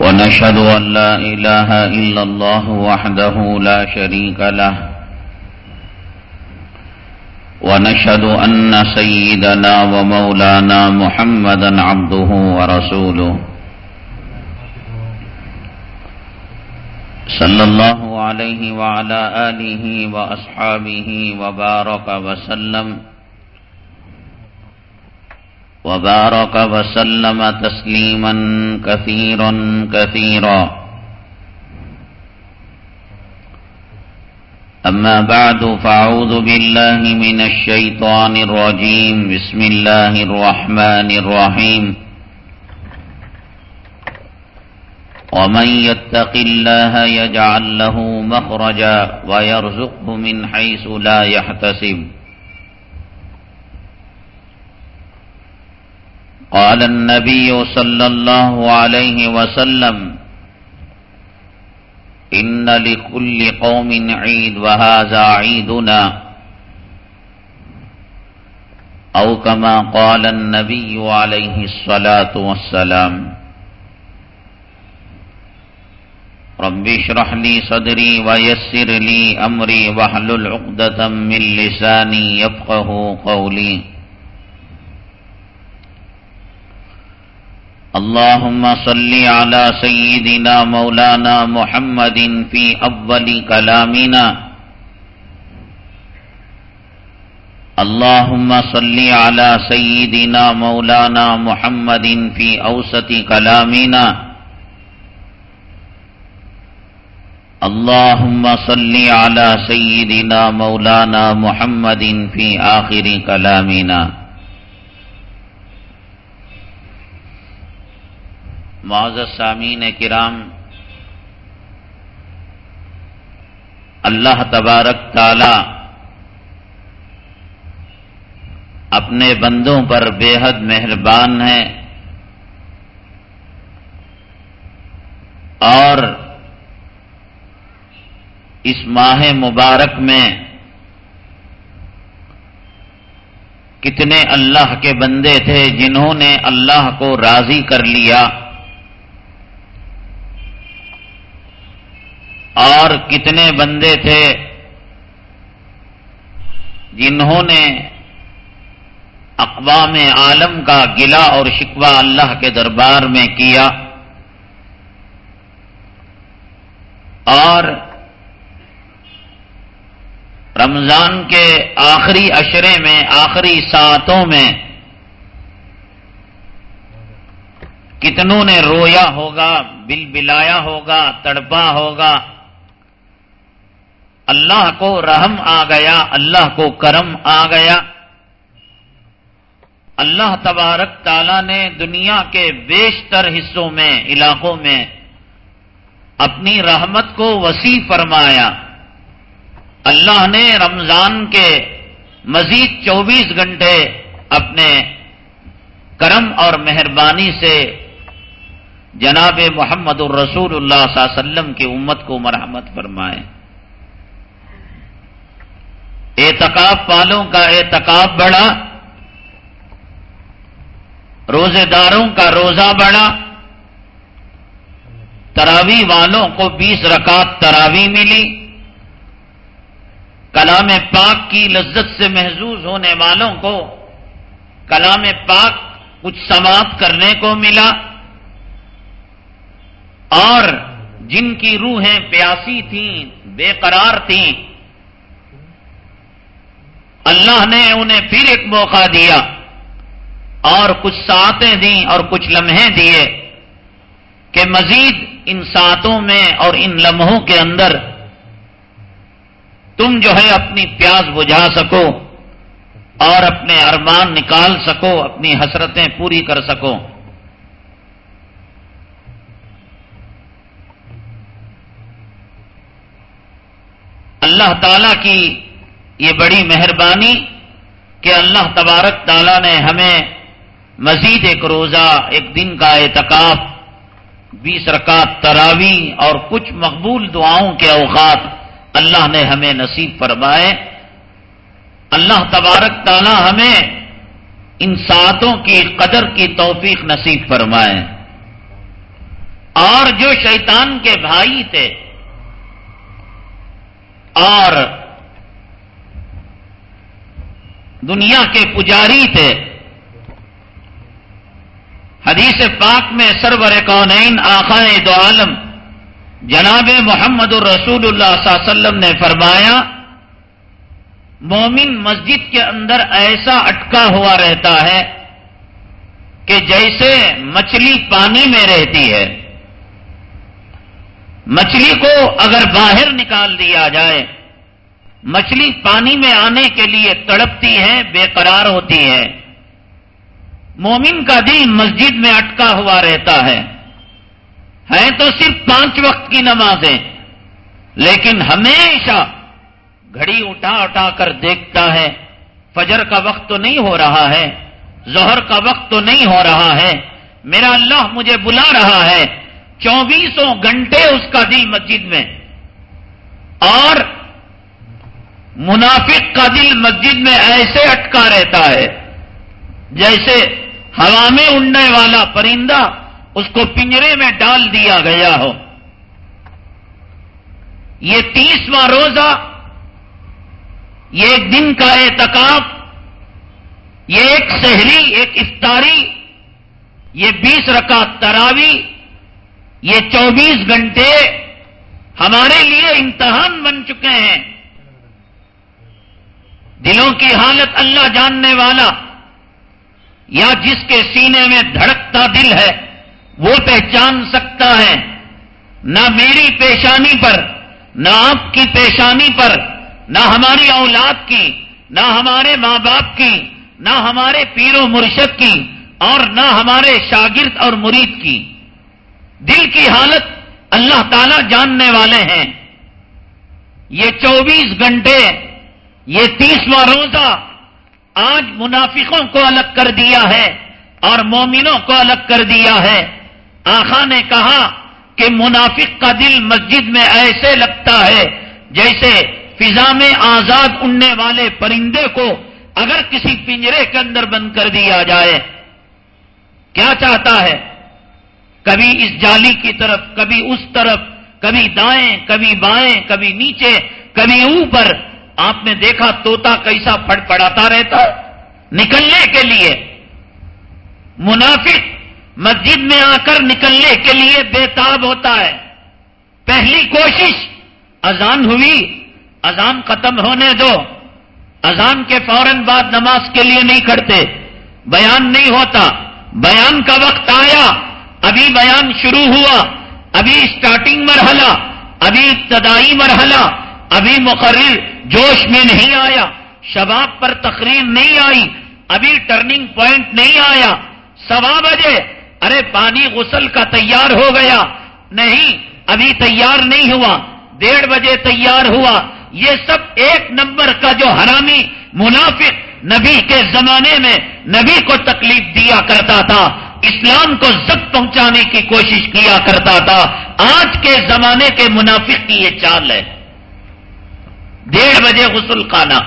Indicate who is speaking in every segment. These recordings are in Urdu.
Speaker 1: ونشهد أن لا إله إلا الله وحده لا شريك له. ونشهد أن سيدنا ومولانا محمدا عبده ورسوله. صلى الله عليه وعلى آله وأصحابه وبارك وسلم. وبارك وسلم تسليما كثيرا كثيرا. أما بعد فأعوذ بالله من الشيطان الرجيم. بسم الله الرحمن الرحيم. ومن يتق الله يجعل له مخرجا ويرزقه من حيث لا يحتسب. قال النبي صلى الله عليه وسلم إن لكل قوم عيد وهذا عيدنا. أو كما قال النبي عليه الصلاة والسلام رب اشرح لي صدري ويسر لي أمري وحلل عقدة من لساني يفقه قولي. اللهم صل على سيدنا مولانا محمد في أول كلامنا. اللهم صل على سيدنا مولانا محمد في أوسط كلامنا. اللهم صل على سيدنا مولانا محمد في آخر كلامنا. معزز سامین کرام، اللہ تبارک تعالی اپنے بندوں پر بے حد مہربان ہے اور اس ماہ مبارک میں کتنے اللہ کے بندے تھے جنہوں نے اللہ کو راضی کر لیا۔ اور کتنے بندے تھے جنہوں نے اقوام عالم کا گلا اور شکوہ اللہ کے دربار میں کیا اور رمضان کے آخری اشرے میں، آخری ساتوں میں کتنوں نے رویا ہوگا، بل بلایا ہوگا، تڑپا ہوگا اللہ کو رحم آ گیا، اللہ کو کرم آ گیا۔ اللہ تبارک تعالیٰ نے دنیا کے بیشتر حصوں میں، علاقوں میں اپنی رحمت کو وسیع فرمایا۔ اللہ نے رمضان کے مزید چوبیس گھنٹے اپنے کرم اور مہربانی سے جناب محمد الرسول اللہ صلی اللہ علیہ وسلم کی امت کو مرحمت فرمائے۔ اعتکاب والوں کا اعتکاب بڑا روزے داروں کا روزہ بڑا تراوی والوں کو بیس رکعت تراوی ملی۔ کلام پاک کی لذت سے محظوظ ہونے والوں کو کلام پاک کچھ سماعت کرنے کو ملا۔ اور جن کی روحیں پیاسی تھیں، بے قرار تھیں اللہ نے انہیں پھر ایک موقع دیا اور کچھ ساتیں دیں اور کچھ لمحے دیے کہ مزید ان ساتوں میں اور ان لمحوں کے اندر تم جو ہے اپنی پیاس بجھا سکو اور اپنے ارمان نکال سکو، اپنی حسرتیں پوری کر سکو۔ اللہ تعالی کی یہ بڑی مہربانی کہ اللہ تبارک تعالیٰ نے ہمیں مزید ایک روزہ، ایک دن کا اعتکاف، بیس رکعت تراوی اور کچھ مقبول دعاؤں کے اوقات اللہ نے ہمیں نصیب فرمائے۔ اللہ تبارک تعالیٰ ہمیں ان ساتوں کی قدر کی توفیق نصیب فرمائے۔ اور جو شیطان کے بھائی تھے، اور دنیا کے پجاری تھے۔ حدیث پاک میں سرور کونین آخائے دو عالم جناب محمد الرسول اللہ صلی اللہ علیہ وسلم نے فرمایا، مومن مسجد کے اندر ایسا اٹکا ہوا رہتا ہے کہ جیسے مچھلی پانی میں رہتی ہے۔ مچھلی کو اگر باہر نکال دیا جائے مچھلی پانی میں آنے کے لیے تڑپتی ہے، بے قرار ہوتی ہے۔ مومن کا دل مسجد میں اٹکا ہوا رہتا ہے۔ ہے تو صرف پانچ وقت کی نمازیں، لیکن ہمیشہ گھڑی اٹھا اٹھا کر دیکھتا ہے۔ فجر کا وقت تو نہیں ہو رہا ہے، ظہر کا وقت تو نہیں ہو رہا ہے۔ میرا اللہ مجھے بلا رہا ہے۔ چوبیسوں گھنٹے اس کا دل مسجد میں۔ اور منافق کا دل مسجد میں ایسے اٹکا رہتا ہے، جیسے ہوا میں اڑنے والا پرندہ اس کو پنجرے میں ڈال دیا گیا ہو۔ یہ تیسواں روزہ، یہ ایک دن کا اعتکاف، یہ ایک شہری ایک افطاری، یہ بیس رکعت تراوی یہ چوبیس گھنٹے ہمارے لیے امتحان بن چکے ہیں۔ دلوں کی حالت اللہ جاننے والا یا جس کے سینے میں دھڑکتا دل ہے، وہ پہچان سکتا ہے۔ نہ میری پیشانی پر، نہ آپ کی پیشانی پر، نہ ہماری اولاد کی، نہ ہمارے ماں باپ کی، نہ ہمارے پیر و مرشد کی اور نہ ہمارے شاگرد اور مرید کی۔ دل کی حالت اللہ تعالی جاننے والے ہیں۔ یہ چوبیس گھنٹے یہ تیسواں روزہ آج منافقوں کو الگ کر دیا ہے اور مومنوں کو الگ کر دیا ہے۔ آخا نے کہا کہ منافق کا دل مسجد میں ایسے لگتا ہے جیسے فضا میں آزاد اڑنے والے پرندے کو اگر کسی پنجرے کے اندر بند کر دیا جائے۔ کیا چاہتا ہے؟ کبھی اس جالی کی طرف، کبھی اس طرف، کبھی دائیں، کبھی بائیں، کبھی نیچے، کبھی اوپر۔ آپ نے دیکھا توتا کیسا پڑ پڑاتا رہتا نکلنے کے لیے۔ منافق مسجد میں آ کر نکلنے کے لیے بےتاب ہوتا ہے۔ پہلی کوشش اذان ہوئی۔ اذان ختم ہونے دو۔ اذان کے فوراً بعد نماز کے لیے نہیں کرتے بیان نہیں ہوتا۔ بیان کا وقت آیا۔ ابھی بیان شروع ہوا۔ ابھی اسٹارٹنگ مرحلہ۔ ابھی ابتدائی مرحلہ۔ ابھی مقرر جوش میں نہیں آیا، شباب پر تقریر نہیں آئی، ابھی ٹرننگ پوائنٹ نہیں آیا۔ سوا بجے ارے، پانی غسل کا تیار ہو گیا۔ نہیں، ابھی تیار نہیں ہوا۔ ڈیڑھ بجے تیار ہوا۔ یہ سب ایک نمبر کا جو حرامی منافق نبی کے زمانے میں نبی کو تکلیف دیا کرتا تھا، اسلام کو زب پہنچانے کی کوشش کیا کرتا تھا۔ آج کے زمانے کے منافق کی یہ چال ہے۔ ڈیڑھ بجے غسل خانہ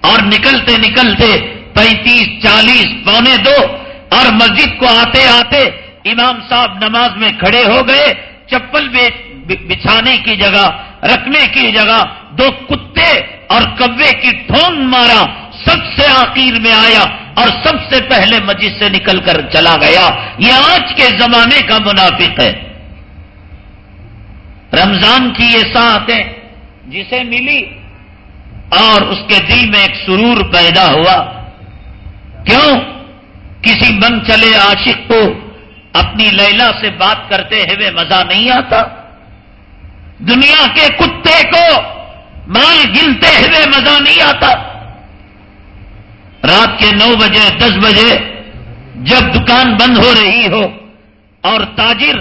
Speaker 1: اور نکلتے نکلتے پینتیس، چالیس، پونے دو اور مسجد کو آتے آتے امام صاحب نماز میں کھڑے ہو گئے، چپل بچھانے کی جگہ، رکھنے کی جگہ، دو کتے اور کبے کی ٹھونگ مارا، سب سے آخر میں آیا اور سب سے پہلے مسجد سے نکل کر چلا گیا۔ یہ آج کے زمانے کا منافق ہے۔ رمضان کی یہ ساتھ جسے ملی اور اس کے دل میں ایک سرور پیدا ہوا۔ کیوں؟ کسی من چلے عاشق کو اپنی لیلا سے بات کرتے ہوئے مزہ نہیں آتا۔ دنیا کے کتے کو مال گنتے ہوئے مزہ نہیں آتا۔ رات کے نو بجے، دس بجے جب دکان بند ہو رہی ہو اور تاجر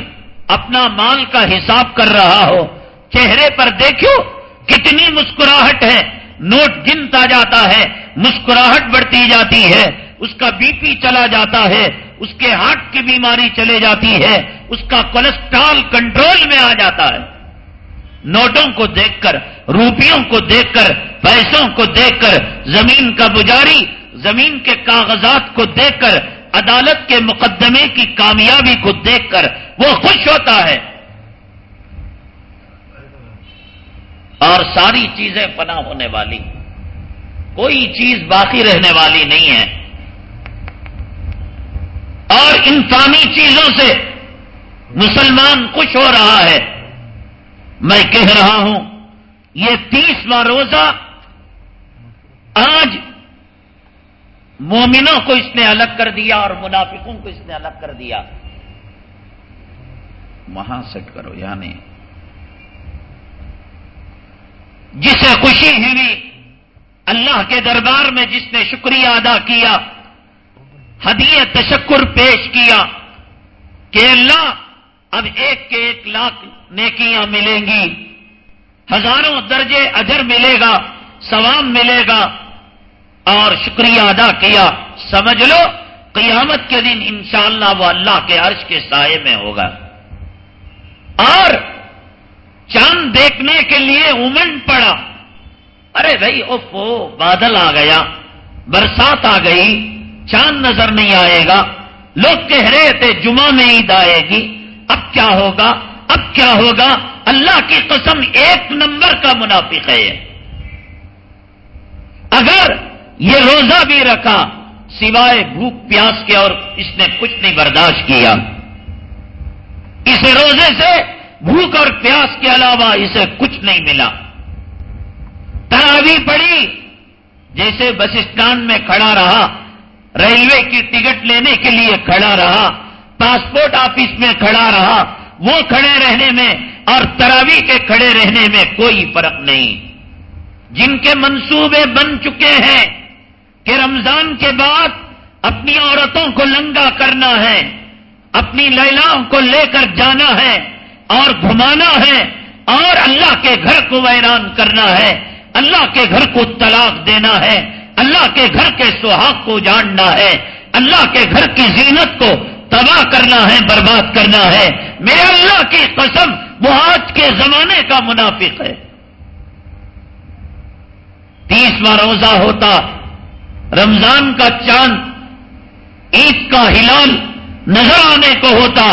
Speaker 1: اپنا مال کا حساب کر رہا ہو، چہرے پر دیکھو کتنی مسکراہٹ ہے۔ نوٹ گنتا جاتا ہے، مسکراہٹ بڑھتی جاتی ہے، اس کا بی پی چلا جاتا ہے، اس کے ہارٹ کی بیماری چلے جاتی ہے، اس کا کولسٹرال کنٹرول میں آ جاتا ہے۔ نوٹوں کو دیکھ کر، روپیوں کو دیکھ کر، پیسوں کو دیکھ کر، زمین کا بجاری، زمین کے کاغذات کو دیکھ کر، عدالت کے مقدمے کی کامیابی کو دیکھ کر، وہ خوش ہوتا ہے۔ اور ساری چیزیں پناہ ہونے والی۔ کوئی چیز باقی رہنے والی نہیں ہے۔ اور انسانی چیزوں سے مسلمان خوش ہو رہا ہے۔ میں کہہ رہا ہوں، یہ تیسواں روزہ آج مومنوں کو اس نے الگ کر دیا اور منافقوں کو اس نے الگ کر دیا۔ وہاں سیٹ کرو یعنی جسے خوشی ہوئی اللہ کے دربار میں جس نے شکریہ ادا کیا، ہدیہ تشکر پیش کیا کہ اللہ اب ایک کے ایک لاکھ نیکیاں ملیں گی، ہزاروں درجے اجر ملے گا، ثواب ملے گا اور شکریہ ادا کیا۔ سمجھ لو، قیامت کے دن انشاءاللہ وہ اللہ کے عرش کے سائے میں ہوگا۔ اور چاند دیکھنے کے لیے امن پڑا۔ ارے بھائی اوفو بادل آ گیا، برسات آ گئی، چاند نظر نہیں آئے گا۔ لوگ کہہ رہے تھے، جمعہ میں عید آئے گی۔ اب کیا ہوگا؟ اب کیا ہوگا؟ اللہ کی قسم، ایک نمبر کا منافق ہے۔ اگر یہ روزہ بھی رکھا، سوائے بھوک، پیاس کے، اور اس نے کچھ نہیں برداشت کیا۔ اس روزے سے بھوک اور پیاس کے علاوہ اسے کچھ نہیں ملا۔ تراوی پڑی، جیسے بس اسٹینڈ میں کھڑا رہا، ریلوے کی ٹکٹ لینے کے لیے کھڑا رہا، پاسپورٹ آفس میں کھڑا رہا، وہ کھڑے رہنے میں اور تراوی کے کھڑے رہنے میں کوئی فرق نہیں۔ جن کے منصوبے بن چکے ہیں کہ رمضان کے بعد اپنی عورتوں کو لنگا کرنا ہے، اپنی لیلاؤں کو لے کر جانا ہے اور گھمانا ہے اور اللہ کے گھر کو ویران کرنا ہے اللہ کے گھر کو طلاق دینا ہے اللہ کے گھر کے سہاگ کو جاننا ہے اللہ کے گھر کی زینت کو تباہ کرنا ہے برباد کرنا ہے میرے اللہ کی قسم وہ آج کے زمانے کا منافق ہے تیسواں روزہ ہوتا رمضان کا چاند عید کا ہلال نظر آنے کو ہوتا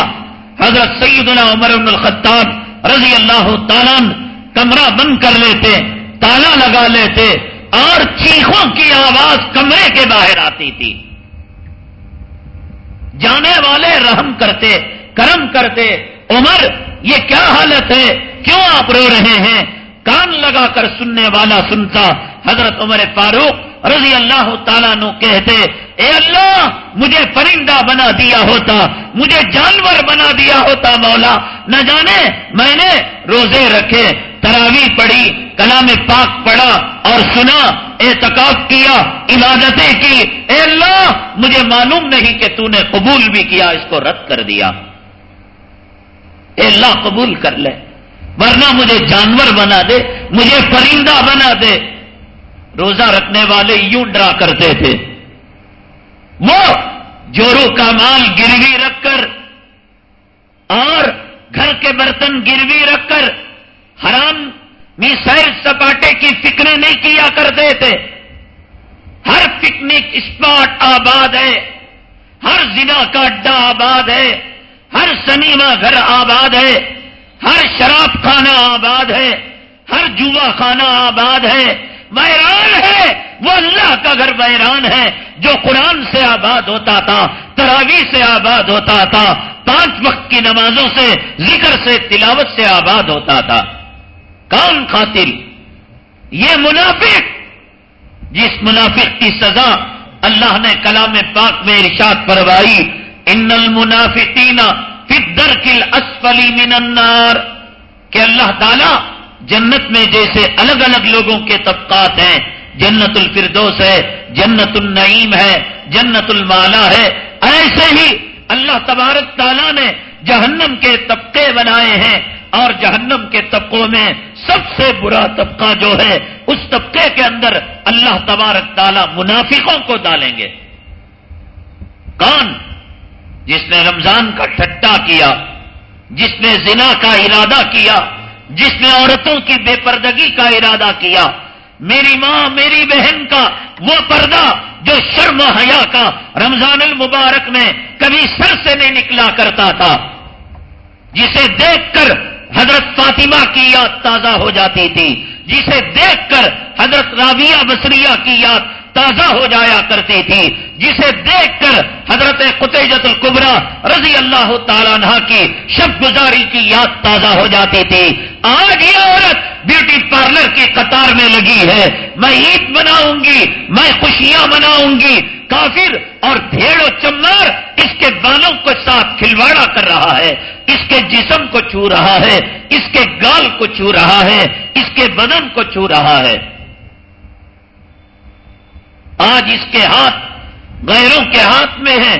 Speaker 1: حضرت سیدنا عمر بن الخطاب رضی اللہ تعالیٰ کمرہ بند کر لیتے، تالا لگا لیتے، اور چیخوں کی آواز کمرے کے باہر آتی تھی۔ جانے والے رحم کرتے، کرم کرتے، عمر، یہ کیا حالت ہے؟ کیوں آپ رو رہے ہیں؟ کان لگا کر سننے والا سنتا حضرت عمر فاروق رضی اللہ تعالیٰ نو کہتے اے اللہ، مجھے پرندہ بنا دیا ہوتا، مجھے جانور بنا دیا ہوتا مولا۔ نہ جانے، میں نے روزے رکھے تراوی پڑی کلام پاک پڑا اور سنا، اعتکاف کیا، عبادتیں کی۔ اے اللہ، مجھے معلوم نہیں کہ تو نے قبول بھی کیا، اس کو رد کر دیا۔ اے اللہ، قبول کر لے۔ ورنہ مجھے جانور بنا دے، مجھے پرندہ بنا دے۔ روزہ رکھنے والے یوں ڈرا کرتے تھے۔ وہ جورو کا مال گروی رکھ کر اور گھر کے برتن گروی رکھ کر حرام میسائل سپاٹے کی فکریں نہیں کیا کرتے تھے۔ ہر پکنک اسپاٹ آباد ہے۔ ہر ضلع کا اڈا آباد ہے۔ ہر سنیما گھر آباد ہے۔ ہر شراب خانہ آباد ہے۔ ہر جوا خانہ آباد ہے۔ ویران ہے، وہ اللہ کا گھر ویران ہے، جو قرآن سے آباد ہوتا تھا، تراوی سے آباد ہوتا تھا، پانچ وقت کی نمازوں سے، ذکر سے، تلاوت سے آباد ہوتا تھا۔ کون خاطر، یہ منافق، جس منافق کی سزا اللہ نے کلام پاک میں ارشاد پروائی ان المنافقین فی الدرک الاسفل من النار، کہ اللہ تعالی جنت میں جیسے الگ الگ لوگوں کے طبقات ہیں۔ جنت الفردوس ہے، جنت النعیم ہے، جنت المالا ہے۔ ایسے ہی اللہ تبارک تعالیٰ نے جہنم کے طبقے بنائے ہیں اور جہنم کے طبقوں میں سب سے برا طبقہ جو ہے، اس طبقے کے اندر اللہ تبارک تعالی منافقوں کو ڈالیں گے۔ کون؟ جس نے رمضان کا ٹھٹا کیا، جس نے زنا کا ارادہ کیا جس نے عورتوں کی بے پردگی کا ارادہ کیا، میری ماں، میری بہن کا، وہ پردہ جو شرم و حیا کا رمضان المبارک میں کبھی سر سے نہیں نکلا کرتا تھا، جسے دیکھ کر حضرت فاطمہ کی یاد تازہ ہو جاتی تھی، جسے دیکھ کر حضرت رابعہ بصریہ کی یاد تازہ ہو جایا کرتی تھی، جسے دیکھ کر حضرت قطیجت القبرا رضی اللہ تعالیٰ عنہ کی شب گزاری کی یاد تازہ ہو جاتی تھی۔ آج یہ عورت بیوٹی پارلر کی قطار میں لگی ہے۔ میں عید مناؤں گی، میں خوشیاں مناؤں گی۔ کافر اور بھیڑ و چمار اس کے بالوں کے ساتھ کھلواڑا کر رہا ہے۔ اس کے جسم کو چھو رہا ہے، اس کے گال کو چھو رہا ہے، اس کے بدن کو چھو رہا ہے۔ آج اس کے ہاتھ غیروں کے ہاتھ میں ہیں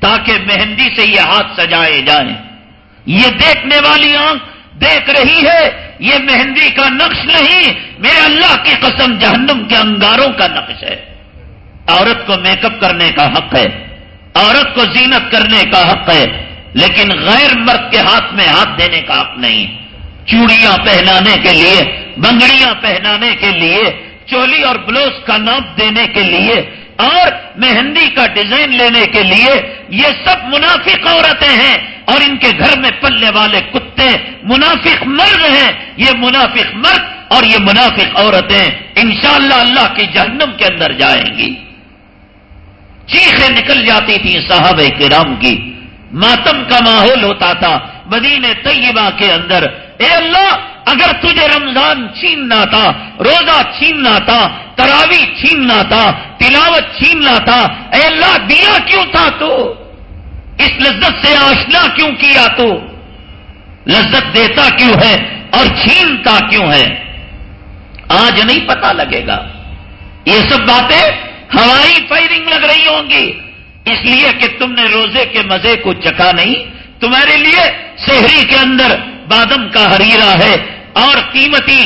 Speaker 1: تاکہ مہندی سے یہ ہاتھ سجائے جائیں۔ یہ دیکھنے والی آنکھ دیکھ رہی ہے، یہ مہندی کا نقش نہیں، میرے اللہ کی قسم جہنم کے انگاروں کا نقش ہے۔ عورت کو میک اپ کرنے کا حق ہے، عورت کو زینت کرنے کا حق ہے، لیکن غیر مرد کے ہاتھ میں ہاتھ دینے کا حق نہیں۔ چوڑیاں پہنانے کے لیے، بنگڑیاں پہنانے کے لیے چولی اور بلوز کا ناپ دینے کے لیے اور مہندی کا ڈیزائن لینے کے لیے یہ سب منافق عورتیں ہیں اور ان کے گھر میں پلنے والے کتے منافق مرد ہیں۔ یہ منافق مرد اور یہ منافق عورتیں انشاءاللہ اللہ کی جہنم کے اندر جائیں گی۔ چیخیں نکل جاتی تھیں صحابہ کرام کی۔ ماتم کا ماحول ہوتا تھا مدینے طیبہ کے اندر۔ اے اللہ اگر تجھے رمضان چھیننا تھا، روزہ چھیننا تھا، تراوی چھیننا تھا، تلاوت چھیننا تھا، اے اللہ دیا کیوں تھا تو؟ اس لذت سے آشنا کیوں کیا تو؟ لذت دیتا کیوں ہے اور چھینتا کیوں ہے؟ آج نہیں پتا لگے گا۔ یہ سب باتیں ہوائی فائرنگ لگ رہی ہوں گی۔ اس لیے کہ تم نے روزے کے مزے کو چکا نہیں۔ تمہارے لیے شہری کے اندر بادم کا ہریرا ہے۔ اور قیمتی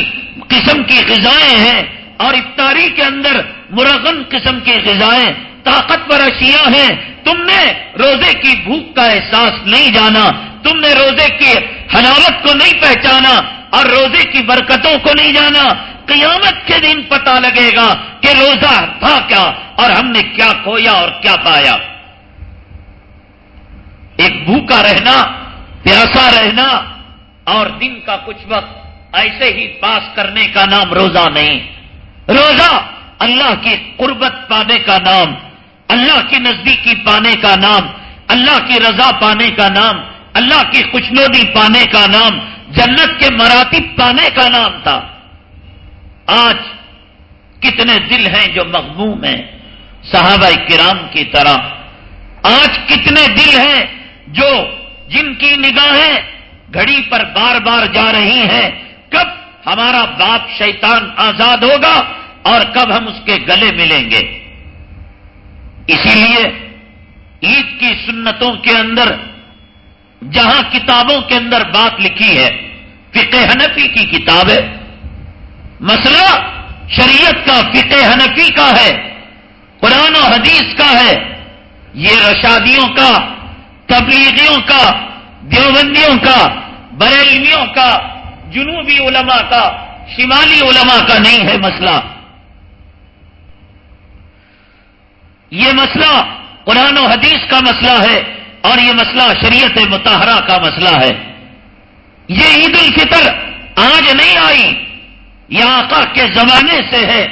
Speaker 1: قسم کی غذائیں ہیں اور افطاری کے اندر مرغن قسم کی غذائیں، طاقتور اشیاء ہیں۔ تم نے روزے کی بھوک کا احساس نہیں جانا، تم نے روزے کی حلاوت کو نہیں پہچانا اور روزے کی برکتوں کو نہیں جانا۔ قیامت کے دن پتا لگے گا کہ روزہ تھا کیا اور ہم نے کیا کھویا اور کیا پایا۔ ایک بھوکا رہنا، پیاسا رہنا اور دن کا کچھ وقت ایسے ہی پاس کرنے کا نام روزہ نہیں۔ روزہ اللہ کی قربت پانے کا نام، اللہ کی نزدیکی پانے کا نام، اللہ کی رضا پانے کا نام، اللہ کی خوشنودی پانے کا نام، جنت کے مراتب پانے کا نام تھا۔ آج کتنے دل ہیں جو مغموم ہیں صحابہ کرام کی طرح۔ آج کتنے دل ہیں جو جن کی نگاہیں گھڑی پر بار بار جا رہی ہیں۔ کب ہمارا باپ شیطان آزاد ہوگا اور کب ہم اس کے گلے ملیں گے۔ اسی لیے عید کی سنتوں کے اندر، جہاں کتابوں کے اندر بات لکھی ہے، فقہ حنفی کی کتاب ہے۔ مسئلہ شریعت کا فقہ حنفی کا ہے، قرآن و حدیث کا ہے۔ یہ رشادیوں کا، تبلیغیوں کا، دیوبندیوں کا، بریلویوں کا جنوبی علماء کا، شمالی علماء کا نہیں ہے مسئلہ۔ یہ مسئلہ قرآن و حدیث کا مسئلہ ہے اور یہ مسئلہ شریعت متحرہ کا مسئلہ ہے۔ یہ عید الفطر آج نہیں آئی، یہ آقا کے زمانے سے ہے۔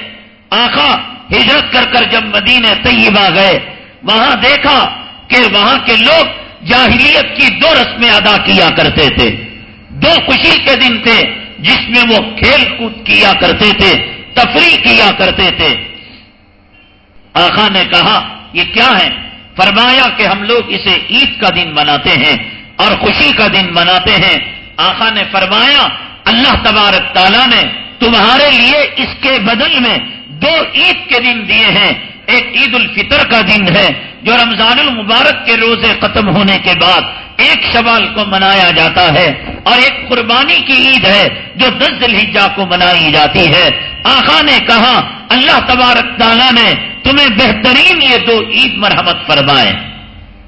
Speaker 1: آقا ہجرت کر کر جب مدینہ طیبہ گئے، وہاں دیکھا کہ وہاں کے لوگ جاہلیت کی دو رسمیں ادا کیا کرتے تھے۔ دو خوشی کے دن تھے جس میں وہ کھیل کود کیا کرتے تھے، تفریح کیا کرتے تھے۔ آخا نے کہا، یہ کیا ہے؟ فرمایا کہ ہم لوگ اسے عید کا دن مناتے ہیں اور خوشی کا دن مناتے ہیں۔ آخا نے فرمایا، اللہ تبارک تعالیٰ نے تمہارے لیے اس کے بدل میں دو عید کے دن دیے ہیں۔ ایک عید الفطر کا دن ہے، جو رمضان المبارک کے روزے ختم ہونے کے بعد ایک شوال کو منایا جاتا ہے اور ایک قربانی کی عید ہے، جو دس الحجہ کو منائی جاتی ہے۔ آخا نے کہا، اللہ تبارک تعالیٰ نے تمہیں بہترین یہ دو عید مرحمت فرمائے۔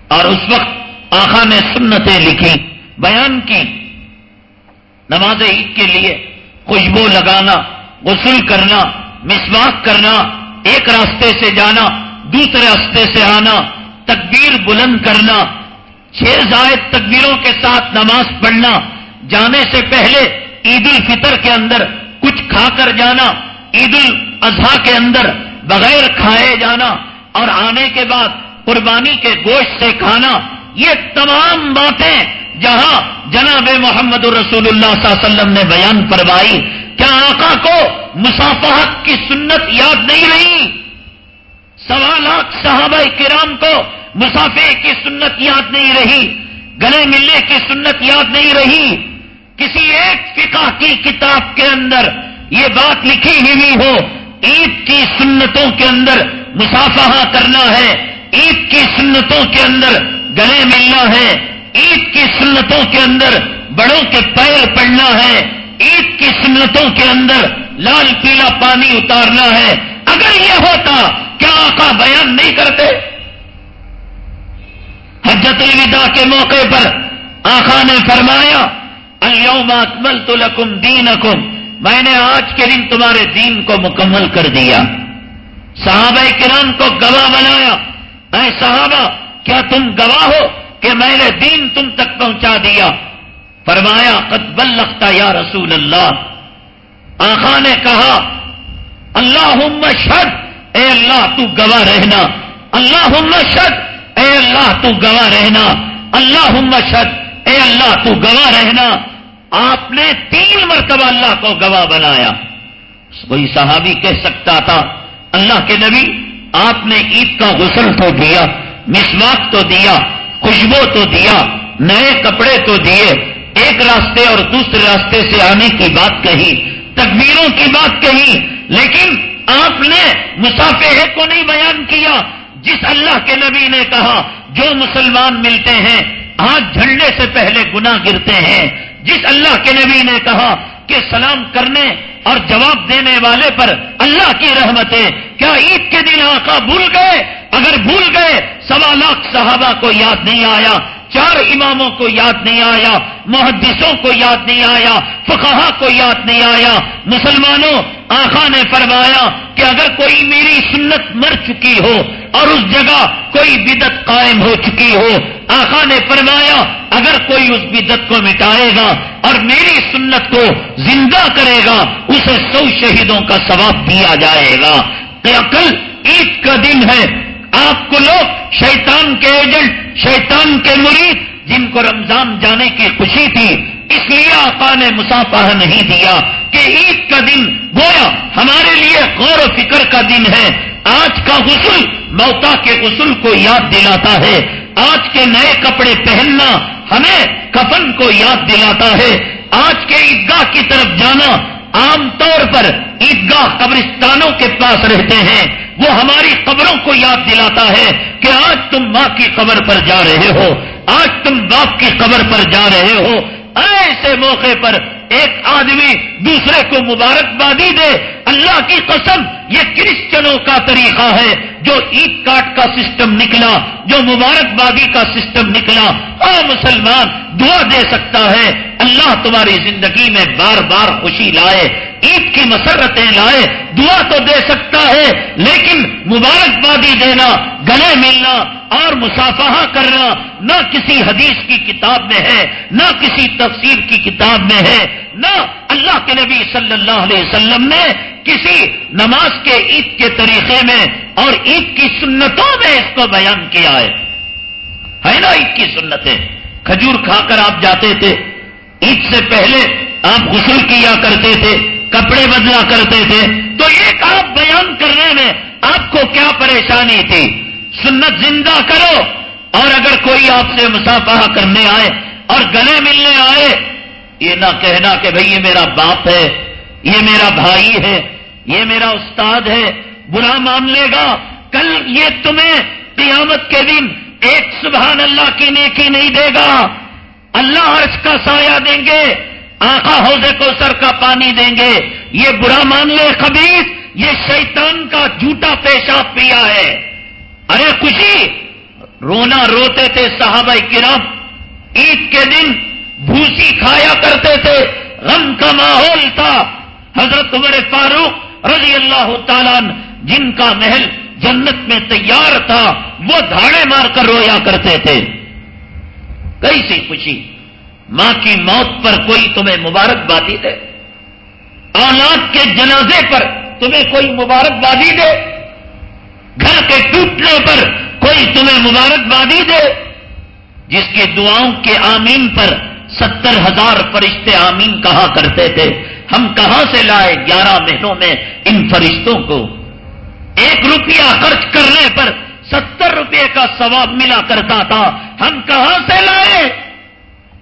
Speaker 1: اور اس وقت آخا نے سنتیں لکھی، بیان کی۔ نماز عید کے لیے خوشبو لگانا، غسل کرنا، مسواک کرنا ایک راستے سے جانا، دوسرے راستے سے آنا، تکبیر بلند کرنا، چھ زائد تکبیروں کے ساتھ نماز پڑھنا، جانے سے پہلے عید الفطر کے اندر کچھ کھا کر جانا عید الاضحیٰ کے اندر بغیر کھائے جانا اور آنے کے بعد قربانی کے گوشت سے کھانا، یہ تمام باتیں جہاں جناب محمد الرسول اللہ صلی اللہ علیہ وسلم نے بیان فرمائی۔ کیا آقا کو مسافحت کی سنت یاد نہیں رہی؟ سوا لاکھ صحابہ کرام کو مسافے کی سنت یاد نہیں رہی، گلے ملنے کی سنت یاد نہیں رہی۔ کسی ایک فقہ کی کتاب کے اندر یہ بات لکھی ہوئی ہو، عید کی سنتوں کے اندر مسافہ کرنا ہے، عید کی سنتوں کے اندر گلے ملنا ہے، عید کی سنتوں کے اندر بڑوں کے پیر پڑنا ہے۔ عید کی سنتوں کے اندر لال پیلا پانی اتارنا ہے۔ اگر یہ ہوتا کیا آقا بیان نہیں کرتے؟ حجت الوداع کے موقع پر آخا نے فرمایا، اليوم اکملت لکم دینکم۔ میں نے آج کے دن تمہارے دین کو مکمل کر دیا۔ صحابہ کرام کو گواہ بنایا۔ اے صحابہ، کیا تم گواہ ہو کہ میں نے دین تم تک پہنچا دیا؟ فرمایا، قد لگتا یا رسول اللہ۔ آخا نے کہا اللہ شد اے اللہ تو گواہ رہنا۔ اللہ شد اے اللہ تو گواہ رہنا۔ اللہ شد اے اللہ تو گواہ رہنا۔ آپ نے تین مرتبہ اللہ کو گواہ بنایا۔ کوئی صحابی کہہ سکتا تھا، اللہ کے نبی، آپ نے عید کا غسل تو دیا، مسواک تو دیا، خوشبو تو دیا، نئے کپڑے تو دیے۔ ایک راستے اور دوسرے راستے سے آنے کی بات کہی، تکبیروں کی بات کہی، لیکن آپ نے مسافے کو نہیں بیان کیا۔ جس اللہ کے نبی نے کہا، جو مسلمان ملتے ہیں، آج جھنڈے سے پہلے گنا گرتے ہیں۔ جس اللہ کے نبی نے کہا کہ سلام کرنے اور جواب دینے والے پر اللہ کی رحمتیں کیا عید کے دن آقا بھول گئے؟ اگر بھول گئے، سوا لاکھ صحابہ کو یاد نہیں آیا۔ چار اماموں کو یاد نہیں آیا، محدثوں کو یاد نہیں آیا فقہا کو یاد نہیں آیا۔ مسلمانوں آخا نے فرمایا کہ اگر کوئی میری سنت مر چکی ہو اور اس جگہ کوئی بدت قائم ہو چکی ہو آخا نے فرمایا اگر کوئی اس بدت کو مٹائے گا اور میری سنت کو زندہ کرے گا، اسے سو شہیدوں کا ثواب دیا جائے گا۔ کل عید کا دن ہے آپ کو لوگ شیطان کے ایجنٹ، شیطان کے مرید جن کو رمضان جانے کی خوشی تھی، اس لیے آقا نے مسافہ نہیں دیا کہ عید کا دن گویا ہمارے لیے غور و فکر کا دن ہے۔ آج کا غسل موتا کے غسل کو یاد دلاتا ہے۔ آج کے نئے کپڑے پہننا ہمیں کفن کو یاد دلاتا ہے۔ آج کے عیدگاہ کی طرف جانا عام طور پر عیدگاہ قبرستانوں کے پاس رہتے ہیں، وہ ہماری قبروں کو یاد دلاتا ہے کہ آج تم ماں کی قبر پر جا رہے ہو، آج تم باپ کی قبر پر جا رہے ہو۔ ایسے موقع پر ایک آدمی دوسرے کو مبارکبادی دے، اللہ کی قسم یہ کرسچنوں کا طریقہ ہے جو عید کاٹ کا سسٹم نکلا، جو مبارکبادی کا سسٹم نکلا۔ اور مسلمان دعا دے سکتا ہے، اللہ تمہاری زندگی میں بار بار خوشی لائے، عید کی مسرتیں لائے، دعا تو دے سکتا ہے، لیکن مبارکبادی دینا، گلے ملنا اور مسافہ کرنا نہ کسی حدیث کی کتاب میں ہے، نہ کسی تفسیر کی کتاب میں ہے۔ نہ اللہ کے نبی صلی اللہ علیہ وسلم نے کسی نماز کے عید کے طریقے میں اور عید کی سنتوں میں اس کو بیان کیا ہے۔ ہے نا عید کی سنتیں؟ کھجور کھا کر آپ جاتے تھے۔ عید سے پہلے آپ غسل کیا کرتے تھے، کپڑے بدلا کرتے تھے۔ تو ایک آپ بیان کرنے میں آپ کو کیا پریشانی تھی؟ سنت زندہ کرو اور اگر کوئی آپ سے مسافہ کرنے آئے اور گلے ملنے آئے یہ نہ کہنا کہ بھئی یہ میرا باپ ہے، یہ میرا بھائی ہے، یہ میرا استاد ہے، برا مان لے گا۔ کل یہ تمہیں قیامت کے دن ایک سبحان اللہ کی نیکی نہیں دے گا۔ اللہ عرش کا سایہ دیں گے آخا حوضے کو سر کا پانی دیں گے۔ یہ برا مان لے خبیص یہ شیطان کا جھوٹا پیشاب پیا ہے۔ ارے خوشی، رونا روتے تھے صحابہ کرام۔ عید کے دن بھوسی کھایا کرتے تھے، غم کا ماحول تھا۔ حضرت عمر فاروق رضی اللہ تعالیٰ جن کا محل جنت میں تیار تھا، وہ دھاڑے مار کر رویا کرتے تھے۔ کیسی خوشی۔ ماں کی موت پر کوئی تمہیں مبارکبادی دے۔ اولاد کے جنازے پر تمہیں کوئی مبارکبادی دے۔ گھر کے ٹوٹنے پر کوئی تمہیں مبارکبادی دے۔ جس کی دعاؤں کے آمین پر ستر ہزار فرشتے آمین کہا کرتے تھے۔ ہم کہاں سے لائے گیارہ مہینوں میں ان فرشتوں کو؟ ایک روپیہ خرچ کرنے پر ستر روپے کا ثواب ملا کرتا تھا۔ ہم کہاں سے لائے؟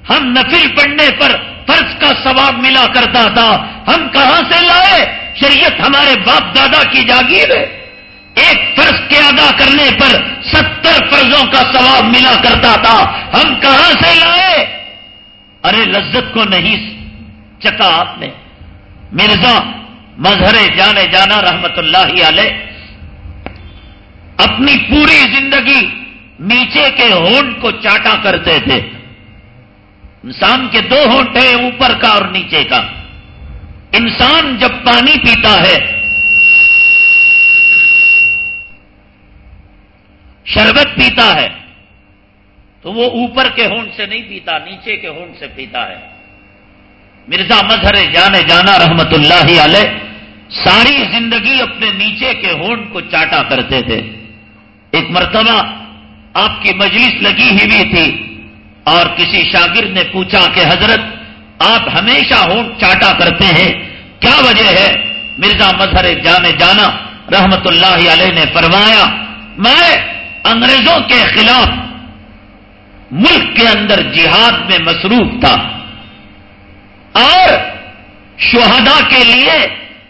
Speaker 1: ہم نفل پڑھنے پر فرض کا ثواب ملا کرتا تھا۔ ہم کہاں سے لائے؟ شریعت ہمارے باپ دادا کی جاگیر ہے۔ ایک فرض کے ادا کرنے پر ستر فرضوں کا ثواب ملا کرتا تھا۔ ہم کہاں سے لائے؟ ارے لذت کو نہیں چکا آپ نے۔ مرزا مظہر جانے جانا رحمت اللہ علیہ اپنی پوری زندگی نیچے کے ہونٹ کو چاٹا کرتے تھے۔ انسان کے دو ہونٹ ہیں، اوپر کا اور نیچے کا۔ انسان جب پانی پیتا ہے، شربت پیتا ہے۔ تو وہ اوپر کے ہونٹ سے نہیں پیتا، نیچے کے ہونٹ سے پیتا ہے۔ مرزا مظہر جانے جانا رحمت اللہ علیہ ساری زندگی اپنے نیچے کے ہونٹ کو چاٹا کرتے تھے۔ ایک مرتبہ آپ کی مجلس لگی ہوئی تھی اور کسی شاگرد نے پوچھا کہ حضرت، آپ ہمیشہ ہونٹ چاٹا کرتے ہیں، کیا وجہ ہے؟ مرزا مظہر جانے جانا رحمت اللہ علیہ نے فرمایا، میں انگریزوں کے خلاف ملک کے اندر جہاد میں مصروف تھا اور شہدا کے لیے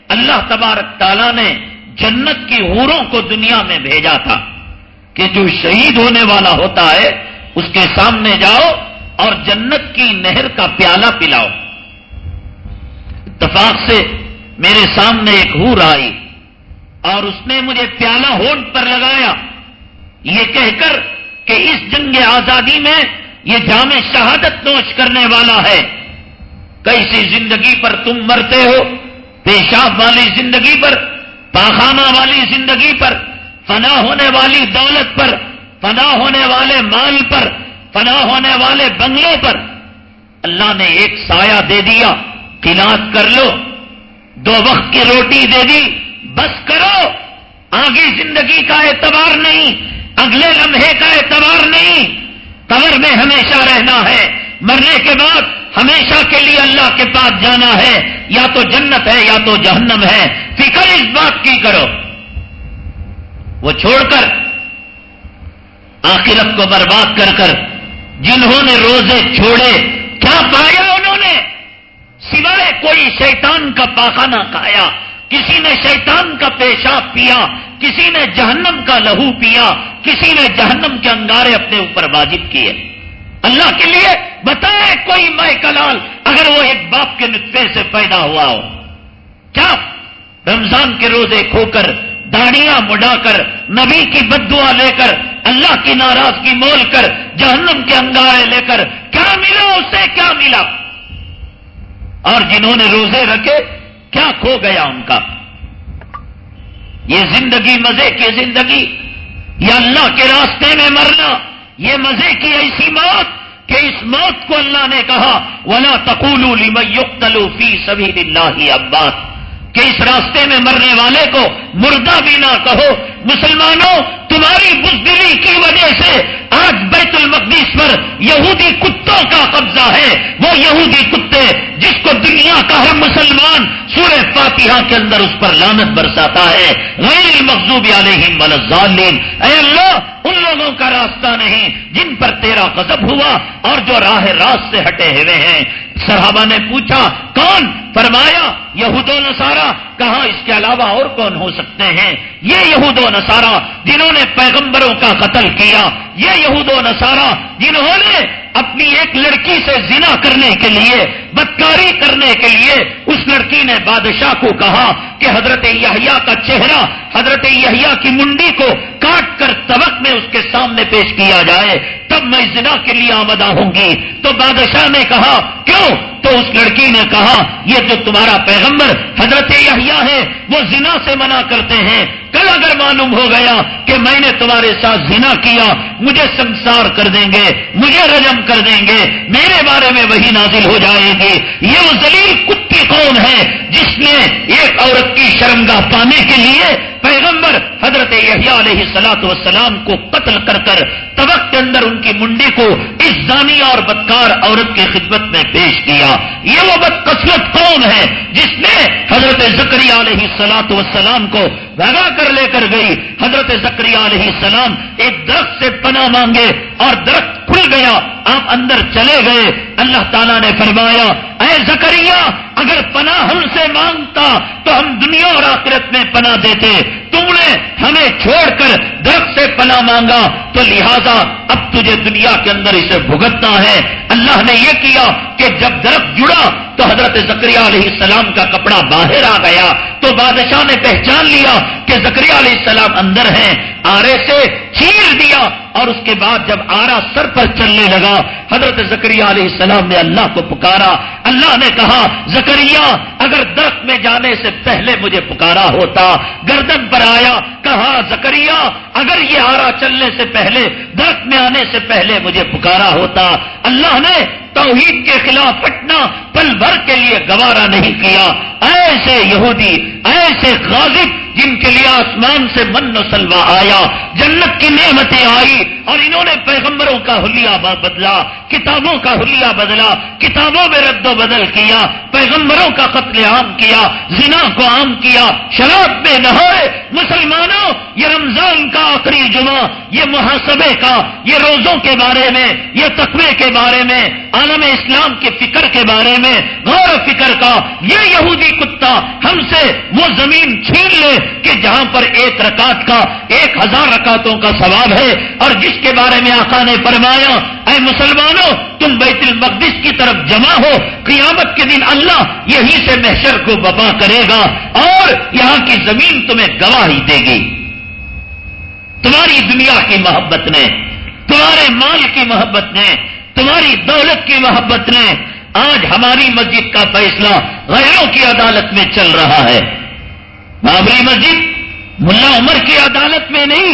Speaker 1: اللہ تبارک تعالیٰ نے جنت کی ہوروں کو دنیا میں بھیجا تھا کہ جو شہید ہونے والا ہوتا ہے، اس کے سامنے جاؤ اور جنت کی نہر کا پیالہ پلاؤ۔ اتفاق سے میرے سامنے ایک ہور آئی اور اس نے مجھے پیالہ ہونٹ پر لگایا۔ یہ کہہ کر کہ اس جنگ آزادی میں یہ جامع شہادت نوش کرنے والا ہے۔ کیسی زندگی پر تم مرتے ہو؟ پیشاب والی زندگی پر، پاخانہ والی زندگی پر، فنا ہونے والی دولت پر، فنا ہونے والے مال پر، فنا ہونے والے بنگلوں پر۔ اللہ نے ایک سایہ دے دیا قلعت کر لو۔ دو وقت کی روٹی دے دی، بس کرو۔ آگے زندگی کا اعتبار نہیں۔ اگلے لمحے کا اعتبار نہیں، قبر میں ہمیشہ رہنا ہے۔ مرنے کے بعد ہمیشہ کے لیے اللہ کے پاس جانا ہے۔ یا تو جنت ہے یا تو جہنم ہے۔ فکر اس بات کی کرو۔ وہ چھوڑ کر آخرت کو برباد کر کر جنہوں نے روزے چھوڑے، کیا پایا انہوں نے؟ سوائے کوئی شیطان کا پاخانہ کھایا۔ کسی نے شیطان کا پیشاب پیا، کسی نے جہنم کا لہو پیا، کسی نے جہنم کے انگارے اپنے اوپر واجب کیے۔ اللہ کے لیے بتائے کوئی مائ کلال اگر وہ ایک باپ کے نطفے سے پیدا ہوا ہو۔ کیا رمضان کے روزے کھو کر، داڑیاں مڈا کر، نبی کی بدعا لے کر، اللہ کی ناراضگی مول کر، جہنم کے انگارے لے کر، کیا ملا اسے، کیا ملا؟ اور جنہوں نے روزے رکھے کیا کھو گیا ان کا؟ یہ زندگی مزے کی زندگی یا اللہ کے راستے میں مرنا، یہ مزے کی ایسی موت کہ اس موت کو اللہ نے کہا، ولا تقولوا فی سبھی في سبيل الله عباس۔ کہ اس راستے میں مرنے والے کو مردہ بھی نہ کہو۔ مسلمانوں، تمہاری بزدلی کی وجہ سے آج بیت المقدس پر یہودی کتوں کا قبضہ ہے۔ وہ یہودی کتے جس کو دنیا کا ہر مسلمان سورہ فاتحہ کے اندر اس پر لانت برساتا ہے۔ غیر المقوب علیہم الظالین اے اللہ، ان لوگوں کا راستہ نہیں جن پر تیرا غضب ہوا اور جو راہ راست سے ہٹے ہوئے ہیں۔ صحابہ نے پوچھا، کون فرمایا، یہود و نصارہ، کہاں اس کے علاوہ اور کون ہو سکتے ہیں؟ یہ یہود و نصارہ جنہوں نے پیغمبروں کا قتل کیا، یہ یہود و نصارہ جنہوں نے اپنی ایک لڑکی سے زنا کرنے کے لیے، بدکاری کرنے کے لیے اس لڑکی نے بادشاہ کو کہا کہ حضرت یحییٰ کا چہرہ، حضرت یحییٰ کی منڈی کو کاٹ کر تبک میں اس کے سامنے پیش کیا جائے۔ تب میں زنا کے لیے آمدہ ہوں گی، تو بادشاہ نے کہا، کیوں؟ تو اس لڑکی نے کہا، یہ جو تمہارا پیغمبر حضرت یحییٰ ہے، وہ زنا سے منع کرتے ہیں۔ کل اگر معلوم ہو گیا کہ میں نے تمہارے ساتھ زنا کیا، مجھے سنسار کر دیں گے، مجھے رجم کر دیں گے، میرے بارے میں وہی نازل ہو جائے گی۔ یہ وہ زلیل کتی کون ہے جس نے ایک عورت کی شرمگاہ پانے کے لیے پیغمبر حضرت یحییٰ علیہ سلاط وسلام کو قتل کر کر تبق کے اندر ان کی منڈی کو اس زانی اور بدکار عورت کی خدمت میں پیش کیا۔ یہ وہ بدقسمت قوم ہے جس نے حضرت زکری علیہ سلاط وسلام کو بھگا کر لے کر گئی۔ حضرت زکری علیہ السلام ایک درخت سے پناہ مانگے اور درخت کھل گیا، آپ اندر چلے گئے۔ اللہ تعالیٰ نے فرمایا، اے زکریہ اگر پناہ ہم سے مانگتا تو ہم دنیا اور آخرت میں پناہ دیتے۔ تم نے ہمیں چھوڑ کر درخت سے پناہ مانگا، تو لہذا اب تجھے دنیا کے اندر اسے بھگتنا ہے۔ اللہ نے یہ کیا کہ جب درخت جڑا تو حضرت زکریہ علیہ السلام کا کپڑا باہر آ گیا تو بادشاہ نے پہچان لیا کہ زکریہ علیہ السلام اندر ہیں، آرے سے چیر دیا اور اس کے بعد جب آرا سر پر چلنے لگا، حضرت زکریہ علیہ السلام نے اللہ کو پکارا۔ اللہ نے کہا زکریہ اگر درخت میں جانے سے پہلے مجھے پکارا ہوتا، گردن پر آیا، کہا زکریہ اگر یہ آرا چلنے سے پہلے، درخت میں آنے سے پہلے مجھے پکارا ہوتا۔ اللہ نے توحید کے خلاف پٹنا پل بھر کے لیے گوارا نہیں کیا۔ ایسے یہودی، ایسے غازب جن کے لیے آسمان سے من و سلوا آیا، جنت کی نعمتیں آئی اور انہوں نے پیغمبروں کا حلیہ بدلا، کتابوں کا حلیہ بدلا، کتابوں میں رد و بدل کیا، پیغمبروں کا قتل عام کیا، زنا کو عام کیا، شراب میں نہائے، مسلمانوں، یہ رمضان کا آخری جمعہ، یہ محاسبے کا، یہ روزوں کے بارے میں، یہ تقوی کے بارے میں عالم اسلام کے فکر کے بارے میں، غور و فکر کا یہ یہودی کتا ہم سے وہ زمین چھین لے کہ جہاں پر ایک رکعت کا، ایک ہزار رکعتوں کا ثواب ہے۔ اور جس کے بارے میں آقا نے فرمایا، اے مسلمانوں، تم بیت المقدس کی طرف جمع ہو، قیامت کے دن اللہ یہی سے محشر کو بپا کرے گا اور یہاں کی زمین تمہیں گواہی دے گی۔ تمہاری دنیا کی محبت نے، تمہارے مال کی محبت نے تمہاری دولت کی محبت نے آج ہماری مسجد کا فیصلہ غیروں کی عدالت میں چل رہا ہے۔ بابری مسجد، ملا عمر کی عدالت میں نہیں،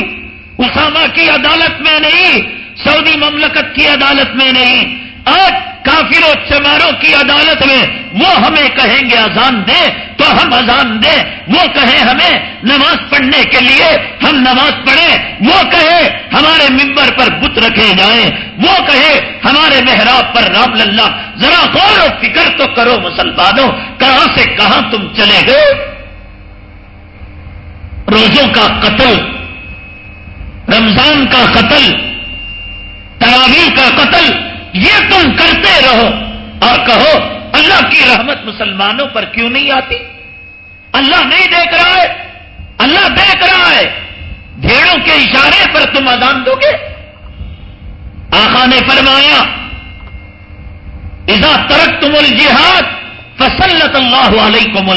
Speaker 1: اسامہ کی عدالت میں نہیں، سعودی مملکت کی عدالت میں نہیں۔ آج کافر و چماروں کی عدالت میں وہ ہمیں کہیں گے اذان دے تو ہم اذان دیں۔ وہ کہیں ہمیں نماز پڑھنے کے لیے ہم نماز پڑھیں۔ وہ کہے ہمارے ممبر پر بت رکھے جائیں۔ وہ کہے ہمارے محراب پر رام اللہ ذرا غور و فکر تو کرو مسلمانوں، کہاں سے کہاں تم چلے گئے؟ روزوں کا قتل، رمضان کا قتل، تراویح کا قتل یہ تم کرتے رہو اور کہو، اللہ کی رحمت مسلمانوں پر کیوں نہیں آتی؟ اللہ نہیں دیکھ رہا ہے؟ اللہ دیکھ رہا ہے۔ بھیڑوں کے اشارے پر تم اذان دو گے؟ آخا نے فرمایا، اذا ترک تم الجہاد فصلت اللہ علیہ کو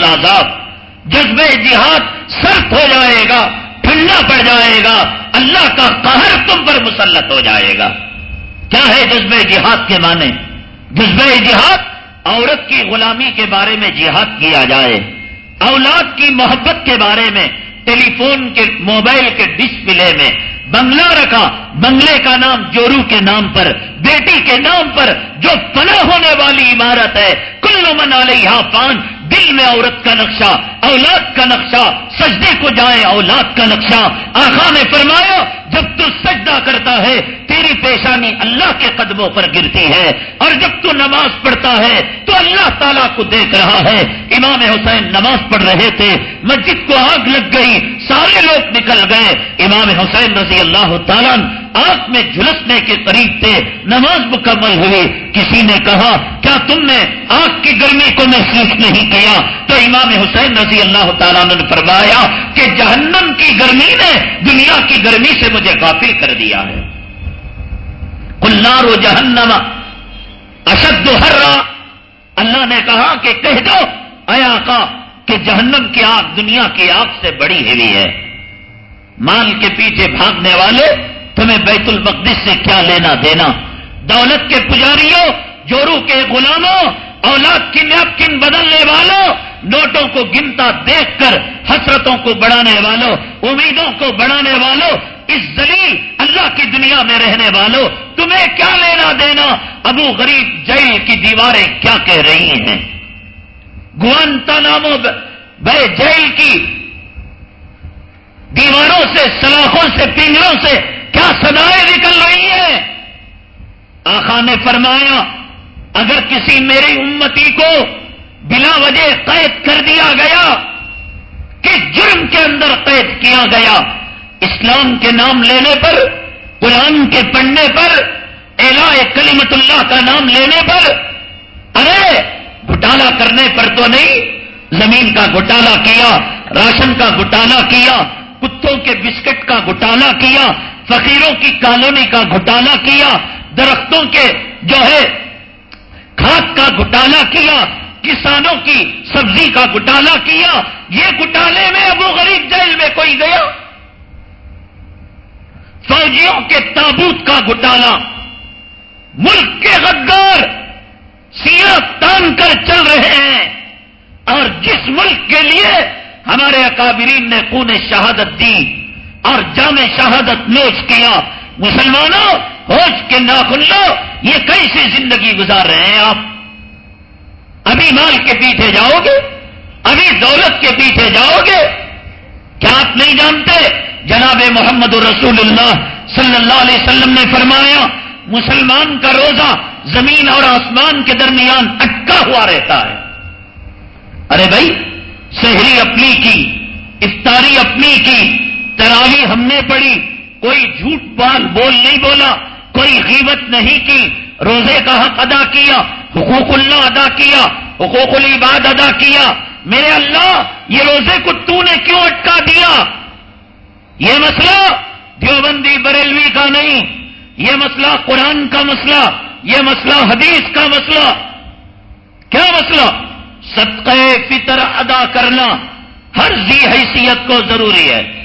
Speaker 1: جذب جہاد سخت ہو جائے گا، ٹھنڈا پڑ جائے گا، اللہ کا قہر تم پر مسلط ہو جائے گا۔ کیا ہے جذب جہاد کے معنی جذب جہاد، عورت کی غلامی کے بارے میں جہاد کیا جائے، اولاد کی محبت کے بارے میں ٹیلی فون کے، موبائل کے ڈسپلے میں، بنگلہ رکھا، بنگلے کا نام جورو کے نام پر، بیٹی کے نام پر، جو فنا ہونے والی عمارت ہے، کل من علیہ پان دل میں عورت کا نقشہ، اولاد کا نقشہ، سجدے کو جائے اولاد کا نقشہ۔ آخا نے فرمایا، جب تو سجدہ کرتا ہے، تیری پیشانی اللہ کے قدموں پر گرتی ہے۔ اور جب تو نماز پڑھتا ہے، تو اللہ تعالیٰ کو دیکھ رہا ہے۔ امام حسین نماز پڑھ رہے تھے، مسجد کو آگ لگ گئی، سارے لوگ نکل گئے۔ امام حسین رضی اللہ تعالیٰ آگ میں جھلسنے کے قریب تھے، نماز مکمل ہوئی۔ کسی نے کہا، کیا تم نے آگ کی گرمی کو محسوس نہیں کیا؟ تو امام حسین رضی اللہ تعالیٰ نے فرمایا کہ جہنم کی گرمی نے دنیا کی گرمی سے مجھے غافل کر دیا ہے۔ کلار و جہنم اشد ہر اللہ نے کہا کہ کہہ دو ایا کا کہ جہنم کی آگ دنیا کی آگ سے بڑی ہوئی ہے۔ مال کے پیچھے بھاگنے والے تمہیں بیت المقدس سے کیا لینا دینا؟ دولت کے پجاریوں جورو کے غلاموں، اولاد کی نیپکن بدلنے والوں، نوٹوں کو گنتا دیکھ کر، حسرتوں کو بڑھانے والوں، امیدوں کو بڑھانے والوں، اس زلیل اللہ کی دنیا میں رہنے والوں، تمہیں کیا لینا دینا؟ ابو غریب جیل کی دیواریں کیا کہہ رہی ہیں؟ گوانتا نامو بے جیل کی دیواروں سے، سلاخوں سے پنگلوں سے کیا سدائیں نکل رہی ہیں آخا نے فرمایا، اگر کسی میری امتی کو بلا وجہ قید کر دیا گیا کہ جرم کے اندر قید کیا گیا؟ اسلام کے نام لینے پر، قرآن کے پڑھنے پر الا کلیمت اللہ کا نام لینے پر، ارے، گھٹالا کرنے پر تو نہیں، زمین کا گھٹالا کیا، راشن کا گھٹالا کیا، کتوں کے بسکٹ کا گھٹالا کیا فقیروں کی کالونی کا گھٹالا کیا، درختوں کے جو ہے، کھاد کا گھٹالا کیا، کسانوں کی سبزی کا گھٹالا کیا، یہ گھٹالے میں ابو غریب جیل میں کوئی گیا؟ فوجیوں کے تابوت کا گھٹالا، ملک کے غدار سیرت تان کر چل رہے ہیں۔ اور جس ملک کے لیے ہمارے اکابرین نے خون شہادت دی اور جامع شہادت نوش کیا۔ مسلمانوں، ہوش کے ناخن لو یہ کیسی زندگی گزار رہے ہیں آپ؟ ابھی مال کے پیچھے جاؤ گے؟ ابھی دولت کے پیچھے جاؤ گے؟ کیا آپ نہیں جانتے؟ جناب محمد رسول اللہ صلی اللہ علیہ وسلم نے فرمایا، مسلمان کا روزہ زمین اور آسمان کے درمیان اٹکا ہوا رہتا ہے۔ ارے بھائی شہری اپنی کی، افطاری اپنی کی تراوی ہم نے پڑھی، کوئی جھوٹ بال بول نہیں بولا، کوئی غیبت نہیں کی، روزے کا حق ادا کیا، حقوق اللہ ادا کیا، حقوق العباد ادا کیا۔ میرے اللہ، یہ روزے کو تو نے کیوں اٹکا دیا؟ یہ مسئلہ دیوبندی بریلوی کا نہیں، یہ مسئلہ قرآن کا مسئلہ، یہ مسئلہ حدیث کا مسئلہ۔ کیا مسئلہ؟ صدقہ فطر ادا کرنا ہر زی حیثیت کو ضروری ہے۔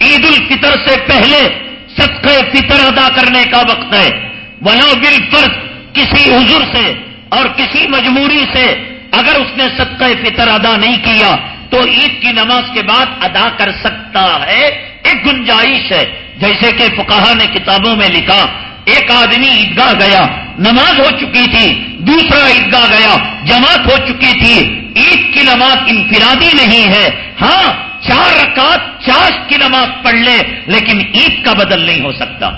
Speaker 1: عید الفطر سے پہلے صدقہ فطر ادا کرنے کا وقت ہے۔ ولو بل فرض کسی حضور سے اور کسی مجموری سے اگر اس نے صدقہ فطر ادا نہیں کیا تو عید کی نماز کے بعد ادا کر سکتا ہے۔ ایک گنجائش ہے۔ جیسے کہ فکاہ نے کتابوں میں لکھا، ایک آدمی عیدگاہ گیا، نماز ہو چکی تھی، دوسرا عیدگاہ گیا، جماعت ہو چکی تھی، عید کی نماز انفرادی نہیں ہے۔ ہاں چار رکعت چاش کی نماز پڑھ لے، لیکن عید کا بدل نہیں ہو سکتا۔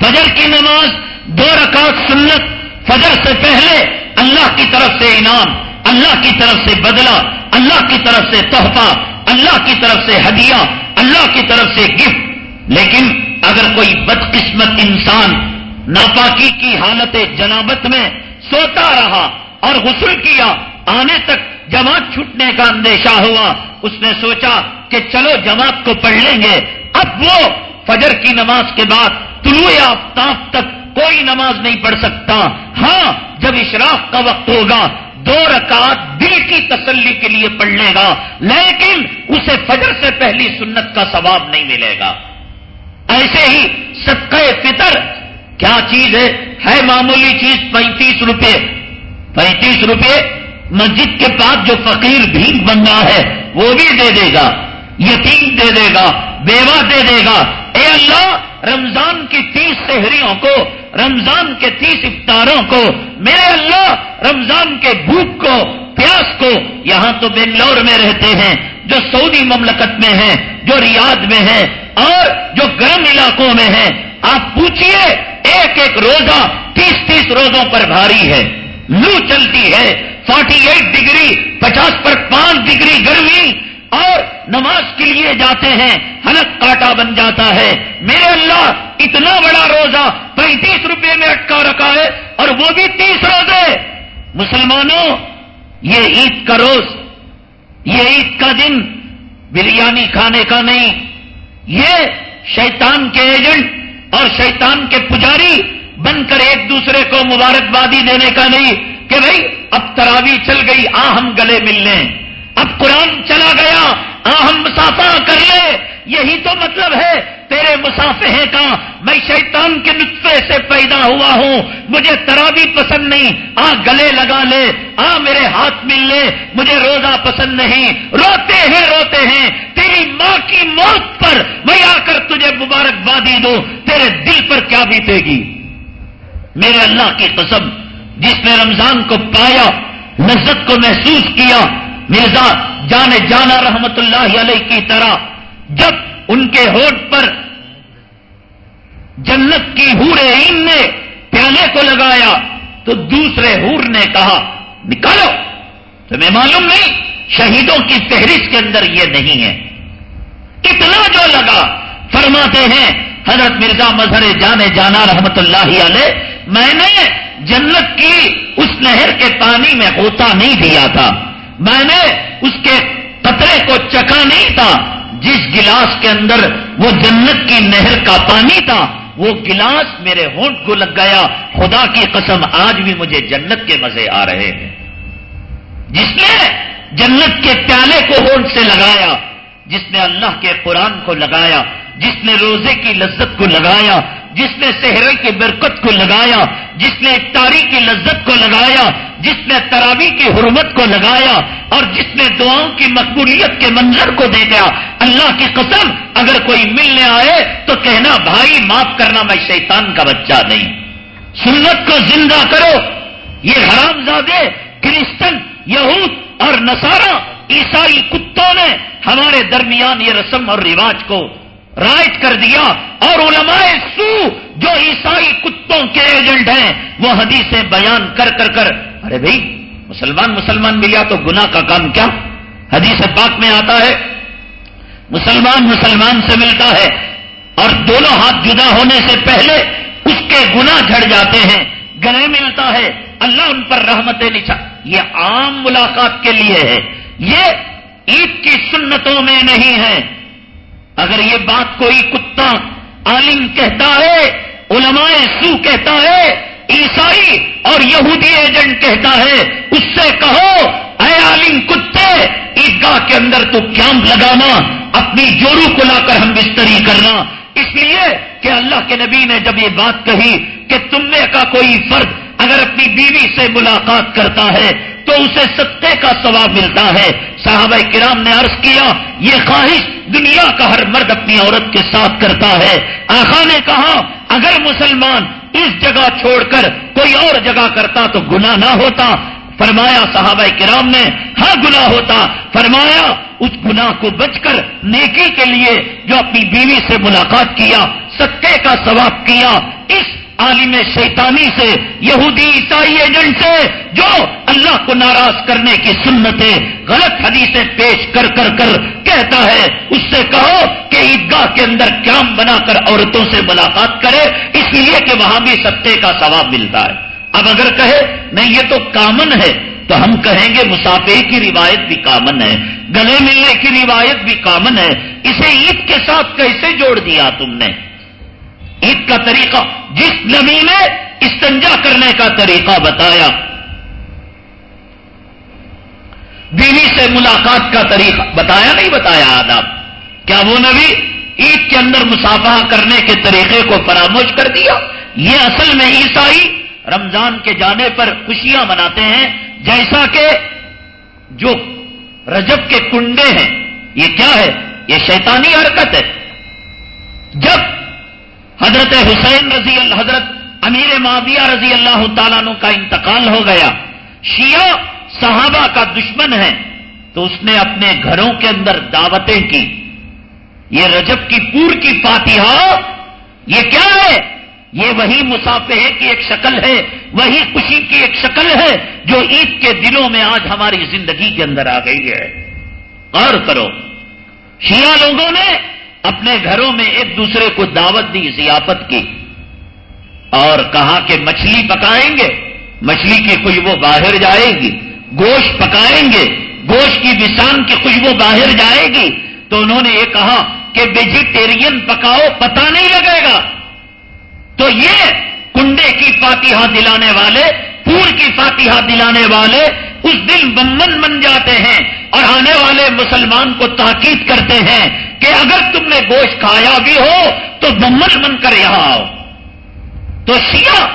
Speaker 1: فجر کی نماز، دو رکعت سنت، فجر سے پہلے اللہ کی طرف سے انعام، اللہ کی طرف سے بدلہ، اللہ کی طرف سے تحفہ، اللہ کی طرف سے ہدیہ، اللہ کی طرف سے گفٹ۔ لیکن اگر کوئی بدقسمت انسان ناپاکی کی حالت جنابت میں سوتا رہا اور غسل کیا، آنے تک جماعت چھوٹنے کا اندیشہ ہوا۔ اس نے سوچا کہ چلو جماعت کو پڑھ لیں گے۔ اب وہ فجر کی نماز کے بعد طلوع آفتاب تک کوئی نماز نہیں پڑھ سکتا۔ ہاں جب اشراق کا وقت ہوگا، دو رکعت دل کی تسلی کے لیے پڑھ لے گا، لیکن اسے فجر سے پہلی سنت کا ثواب نہیں ملے گا۔ ایسے ہی صدقہ فطر، کیا چیز ہے؟ ہے معمولی چیز، پینتیس روپے۔ پینتیس روپے مسجد کے پاس جو فقیر بھیگ بننا ہے، وہ بھی دے دے گا، یتیم دے دے گا، بیوہ دے دے گا۔ اے اللہ، رمضان کی تیس سہریوں کو، رمضان کے تیس افطاروں کو، میرے اللہ، رمضان کے بھوک کو، پیاس کو۔ یہاں تو بنگلور میں رہتے ہیں، جو سعودی مملکت میں ہیں، جو ریاض میں ہیں، اور جو گرم علاقوں میں ہیں۔ آپ پوچھئے، ایک ایک روزہ تیس تیس روزوں پر بھاری ہے، لو چلتی ہے۔ فورٹی ایٹ ڈگری پچاس پر پانچ ڈگری گرمی اور نماز کے لیے جاتے ہیں، حلق کاٹا بن جاتا ہے۔ میرے اللہ، اتنا بڑا روزہ پینتیس روپے میں اٹکا رکھا ہے اور وہ بھی تیس روزے۔ مسلمانوں، یہ عید کا روز، یہ عید کا دن، بریانی کھانے کا نہیں۔ یہ شیطان کے ایجنٹ اور شیطان کے پجاری بن کر ایک دوسرے کو مبارکبادی دینے کا نہیں۔ کہ بھائی اب تراوی چل گئی، آ ہم گلے مل لیں اب قرآن چلا گیا، آ ہم مسافہ کر لیں یہی تو مطلب ہے، تیرے مسافے کا میں شیطان کے نطفے سے پیدا ہوا ہوں۔ مجھے تراوی پسند نہیں، آ گلے لگا لے، آ میرے ہاتھ مل لے۔ مجھے روزہ پسند نہیں۔ روتے ہیں روتے ہیں۔ تیری ماں کی موت پر میں آ کر تجھے مبارکبادی دوں۔ تیرے دل پر کیا بیتے گی میرے اللہ کی قسم جس نے رمضان کو پایا، لذت کو محسوس کیا، مرزا جانے جانا رحمت اللہ علیہ کی طرح، جب ان کے ہوٹ پر جنت کی ہور عین نے پیالے کو لگایا، تو دوسرے ہور نے کہا، نکالو! تمہیں معلوم نہیں، شہیدوں کی فہرست کے اندر یہ نہیں ہے۔ کتنا جو لگا، فرماتے ہیں، حضرت مرزا مظہر جانے جانا رحمت اللہ علیہ، میں نے جنت کی اس نہر کے پانی میں ہوتا نہیں دیا تھا۔ میں نے اس کے قطرے کو چکا نہیں تھا۔ جس گلاس کے اندر وہ جنت کی نہر کا پانی تھا، وہ گلاس میرے ہونٹ کو لگ گیا۔ خدا کی قسم، آج بھی مجھے جنت کے مزے آ رہے ہیں۔ جس نے جنت کے پیالے کو ہونٹ سے لگایا، جس نے اللہ کے قرآن کو لگایا، جس نے روزے کی لذت کو لگایا جس نے صحرے کی برکت کو لگایا، جس نے افطاری کی لذت کو لگایا، جس نے تراوی کی حرمت کو لگایا، اور جس نے دعاؤں کی مقبولیت کے منظر کو دے گیا اللہ کی قسم، اگر کوئی ملنے آئے تو کہنا، بھائی، معاف کرنا، میں شیطان کا بچہ نہیں۔ سنت کو زندہ کرو۔ یہ حرام زادے کرسچن، یہود اور نصارہ، عیسائی کتوں نے ہمارے درمیان یہ رسم اور رواج کو رائٹ کر دیا اور علماء سو جو عیسائی کتوں کے ایجنٹ ہیں، وہ حدیثیں بیان کر کر کر، ارے بھائی، مسلمان مسلمان ملیا تو گنا کا کام کیا؟ حدیث پاک میں آتا ہے، مسلمان مسلمان سے ملتا ہے اور دونوں ہاتھ جدا ہونے سے پہلے اس کے گنا جھڑ جاتے ہیں، گلے ملتا ہے، اللہ ان پر رحمتیں نچا یہ عام ملاقات کے لیے ہے، یہ عید کی سنتوں میں نہیں ہے۔ اگر یہ بات کوئی کتا عالم کہتا ہے، علماء سو کہتا ہے، عیسائی اور یہودی ایجنٹ کہتا ہے، اس سے کہو، اے عالم کتے، عیدگاہ کے اندر تو کیمپ لگانا، اپنی جوڑوں کو لا کر ہم بستری کرنا۔ اس لیے کہ اللہ کے نبی نے جب یہ بات کہی کہ تم نے کا کوئی فرد اگر اپنی بیوی سے ملاقات کرتا ہے تو اسے ستے کا ثواب ملتا ہے۔ صحابہ کرام نے عرض کیا، یہ خواہش دنیا کا ہر مرد اپنی عورت کے ساتھ کرتا ہے۔ آخا نے کہا، اگر مسلمان اس جگہ چھوڑ کر کوئی اور جگہ کرتا تو گناہ نہ ہوتا۔ فرمایا، صحابہ کرام نے ہاں گناہ ہوتا۔ فرمایا، اس گناہ کو بچ کر نیکی کے لیے جو اپنی بیوی سے ملاقات کیا، ستے کا ثواب کیا، اس عالم شیطانی سے، یہودی عیسائی ایجنٹ سے، جو اللہ کو ناراض کرنے کی سنتیں، غلط حدیثیں پیش کر کر کر کہتا ہے، اس سے کہو کہ عیدگاہ کے اندر کیام بنا کر عورتوں سے ملاقات کرے، اس لیے کہ وہاں بھی ستے کا ثواب ملتا ہے۔ اب اگر کہے، نہیں، یہ تو کامن ہے، تو ہم کہیں گے، مسافر کی روایت بھی کامن ہے، گلے ملنے کی روایت بھی کامن ہے، اسے عید کے ساتھ کیسے جوڑ دیا تم نے؟ عید کا طریقہ، جس نبی نے استنجا کرنے کا طریقہ بتایا۔ بیوی سے ملاقات کا طریقہ بتایا، نہیں بتایا آداب۔ کیا وہ نبی عید کے اندر مسافہ کرنے کے طریقے کو فراموش کر دیا؟ یہ اصل میں عیسائی رمضان کے جانے پر خوشیاں مناتے ہیں، جیسا کہ جو رجب کے کنڈے ہیں۔ یہ کیا ہے؟ یہ شیطانی حرکت ہے۔ جب حضرت حسین رضی اللہ حضرت امیر معاویہ رضی اللہ تعالیٰ عنہ کا انتقال ہو گیا۔ شیعہ صحابہ کا دشمن ہے۔ تو اس نے اپنے گھروں کے اندر دعوتیں کی۔ یہ رجب کی پور کی فاتحہ، یہ کیا ہے؟ یہ وہی مسافے کی ایک شکل ہے، وہی خوشی کی ایک شکل ہے جو عید کے دنوں میں آج ہماری زندگی کے اندر آ گئی ہے۔ اور کرو۔ شیعہ لوگوں نے اپنے گھروں میں ایک دوسرے کو دعوت دی، ضیافت کی۔ اور کہا کہ مچھلی پکائیں گے، مچھلی کی خوشبو باہر جائے گی، گوشت پکائیں گے، گوشت کی بسان کی خوشبو باہر جائے گی۔ تو انہوں نے یہ کہا کہ ویجیٹیرین پکاؤ پتا نہیں لگے گا۔ تو یہ کنڈے کی فاتحہ دلانے والے پور کی فاتحہ دلانے والے اس دن بمن بن جاتے ہیں اور آنے والے مسلمان کو تاکید کرتے ہیں کہ اگر تم نے گوشت کھایا بھی ہو تو بمن بن کر یہاں آؤ۔ تو شیعہ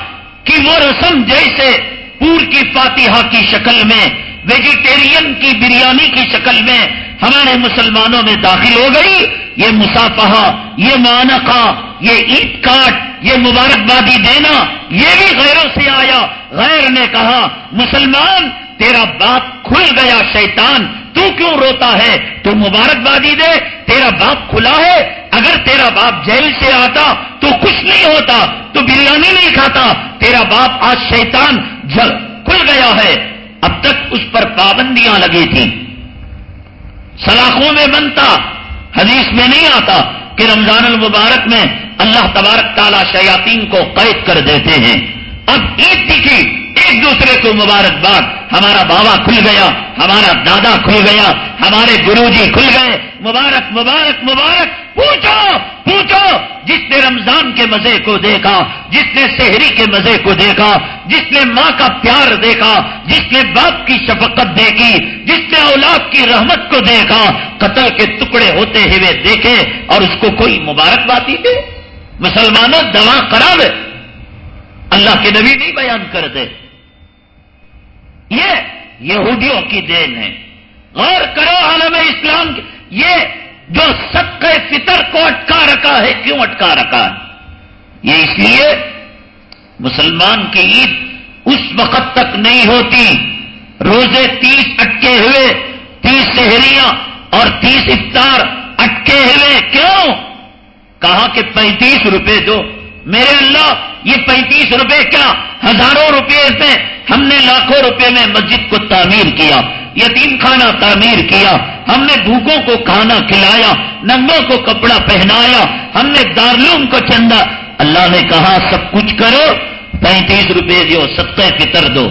Speaker 1: کی وہ رسم جیسے پور کی فاتحہ کی شکل میں، ویجیٹیرین کی بریانی کی شکل میں ہمارے مسلمانوں میں داخل ہو گئی۔ یہ مسافہ، یہ مانقہ، یہ عید کاٹ، یہ مبارکبادی دینا، یہ بھی غیروں سے آیا۔ غیر نے کہا، مسلمان تیرا باپ کھل گیا، شیطان، تو کیوں روتا ہے؟ تو مبارکبادی دے، تیرا باپ کھلا ہے، اگر تیرا باپ جیل سے آتا تو کچھ نہیں ہوتا، تو بریانی نہیں کھاتا، تیرا باپ آج شیطان جل کھل گیا ہے۔ اب تک اس پر پابندیاں لگی تھیں۔ سلاخوں میں بنتا، حدیث میں نہیں آتا کہ رمضان المبارک میں اللہ تبارک تعالیٰ شیاطین کو قید کر دیتے ہیں۔ اب عید دکھی ایک دوسرے کو مبارکباد۔ ہمارا بابا کھل گیا، ہمارا دادا کھل گیا، ہمارے گرو جی کھل گئے۔ مبارک مبارک مبارک۔ پوچھو پوچھو، جس نے رمضان کے مزے کو دیکھا، جس نے شہری کے مزے کو دیکھا، جس نے ماں کا پیار دیکھا، جس نے باپ کی شفقت دیکھی، جس نے اولاد کی رحمت کو دیکھا، قتل کے ٹکڑے ہوتے ہوئے دیکھے اور اس کو کوئی مبارکبادی دے۔ مسلمانوں دوا خراب ہے۔ اللہ کے نبی نہیں بیان کرتے۔ یہ یہودیوں کی دین ہے۔ غور کرو عالم اسلام، یہ جو سب فطر کو اٹکا رکھا ہے، کیوں اٹکا رکھا؟ ہے یہ اس لیے مسلمان کی عید اس وقت تک نہیں ہوتی۔ روزے تیس اٹکے ہوئے، تیس شہریاں اور تیس افطار اٹکے ہوئے، کیوں؟ کہا کہ پینتیس روپے دو۔ میرے اللہ، یہ پینتیس روپے کیا؟ ہزاروں روپے میں۔ ہم نے لاکھوں روپے میں مسجد کو تعمیر کیا، یتیم خانہ تعمیر کیا۔ ہم نے بھوکوں کو کھانا کھلایا، ننگوں کو کپڑا پہنایا۔ ہم نے دارلوم کو چندا اللہ نے کہا، سب کچھ کرو، پینتیس روپے دو ستر فطر دو۔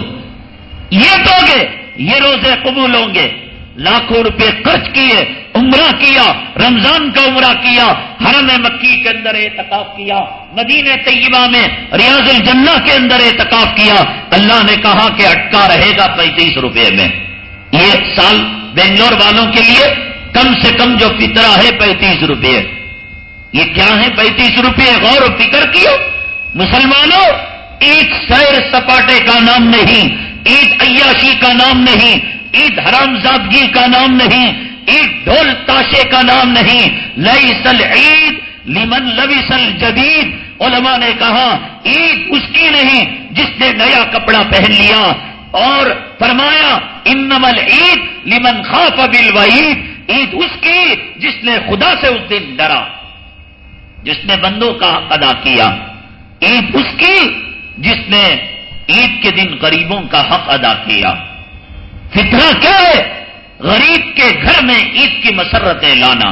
Speaker 1: یہ دو گے، یہ روزے قبول ہوں گے۔ لاکھوں روپے خرچ کیے، عمرہ کیا، رمضان کا عمرہ کیا، حرم مکی کے اندر اعتکاف کیا، مدینہ طیبہ میں ریاض الجنہ کے اندر اعتکاف کیا۔ اللہ نے کہا کہ اٹکا رہے گا پینتیس روپے میں۔ یہ سال بنگلور والوں کے لیے کم سے کم جو فطرہ ہے پینتیس روپے۔ یہ کیا ہے پینتیس روپے؟ غور و فکر کیو مسلمانوں، ایک سیر سپاٹے کا نام نہیں عید عیاشی کا نام نہیں عید حرام زادگی کا نام نہیں عید ڈھول تاشے کا نام نہیں۔ لئی سل عید لیمن لوی سل جدید علماء نے کہا، عید اس کی نہیں جس نے نیا کپڑا پہن لیا۔ اور فرمایا انمل عید لیمن خاف بل وعید عید اس کی جس نے خدا سے اس دن ڈرا، جس نے بندوں کا حق ادا کیا۔ عید اس کی جس نے عید کے دن غریبوں کا حق ادا کیا۔ فطرہ کیا ہے؟ غریب کے گھر میں عید کی مسرتیں لانا۔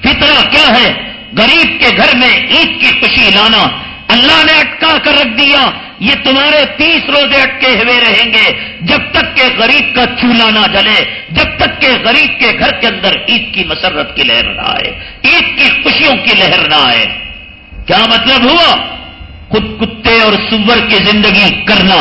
Speaker 1: فطرہ کیا ہے؟ غریب کے گھر میں عید کی خوشی لانا۔ اللہ نے اٹکا کر رکھ دیا۔ یہ تمہارے تیس روزے اٹکے ہوئے رہیں گے۔ جب تک کہ غریب کا چولہا نہ جلے، جب تک کہ غریب کے گھر کے اندر عید کی مسرت کی لہر نہ آئے، عید کی خوشیوں کی لہر نہ آئے۔ کیا مطلب ہوا؟ خود کتے اور سور کی زندگی کرنا،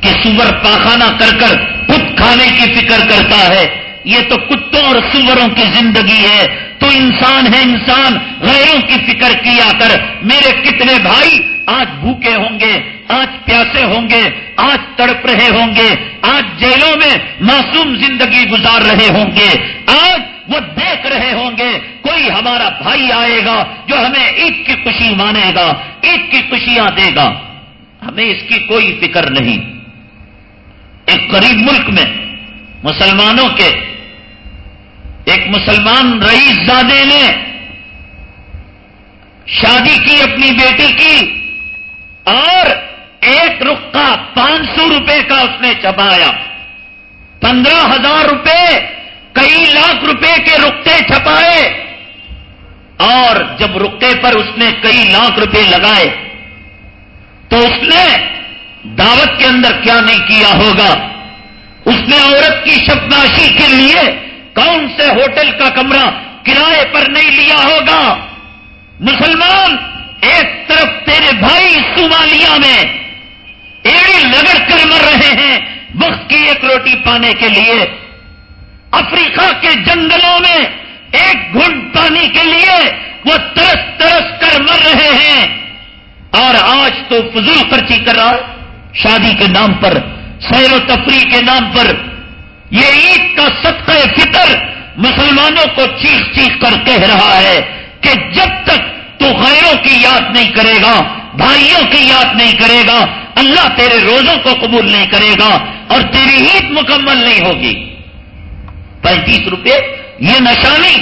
Speaker 1: کہ سور پاخانہ کر کر کھانے کی فکر کرتا ہے۔ یہ تو کتوں اور سوروں کی زندگی ہے۔ تو انسان ہے انسان۔ غیروں کی فکر کیا کر۔ میرے کتنے بھائی آج بھوکے ہوں گے، آج پیاسے ہوں گے، آج تڑپ رہے ہوں گے، آج جیلوں میں معصوم زندگی گزار رہے ہوں گے۔ آج وہ دیکھ رہے ہوں گے۔ کوئی ہمارا بھائی آئے گا جو ہمیں عید کی خوشی مانے گا عید کی خوشیاں دے گا۔ ہمیں اس کی کوئی فکر نہیں۔ ایک قریب ملک میں مسلمانوں کے ایک مسلمان رئیس زادے نے شادی کی، اپنی بیٹی کی اور ایک رخا پانچ سو روپے کا اس نے چبایا۔ پندرہ ہزار روپے، کئی لاکھ روپے کے رقے چھپائے۔ اور جب رقے پر اس نے کئی لاکھ روپے لگائے تو اس نے دعوت کے اندر کیا نہیں کیا ہوگا؟ اس نے عورت کی شبناشی کے لیے کون سے ہوٹل کا کمرہ کرائے پر نہیں لیا ہوگا؟ مسلمان، ایک طرف تیرے بھائی صومالیہ میں ایڑی لگڑ کر مر رہے ہیں وقت کی ایک روٹی پانے کے لیے، افریقہ کے جنگلوں میں ایک گھنٹ پانی کے لیے وہ ترس ترس کر مر رہے ہیں۔ اور آج تو فضول خرچی کر رہا شادی کے نام پر، سیر و تفریح کے نام پر۔ یہ عید کا صدقہ فطر مسلمانوں کو چیخ چیخ کر کہہ رہا ہے کہ جب تک تو غیروں کی یاد نہیں کرے گا، بھائیوں کی یاد نہیں کرے گا، اللہ تیرے روزوں کو قبول نہیں کرے گا اور تیری عید مکمل نہیں ہوگی۔ پینتیس روپے، یہ نشانی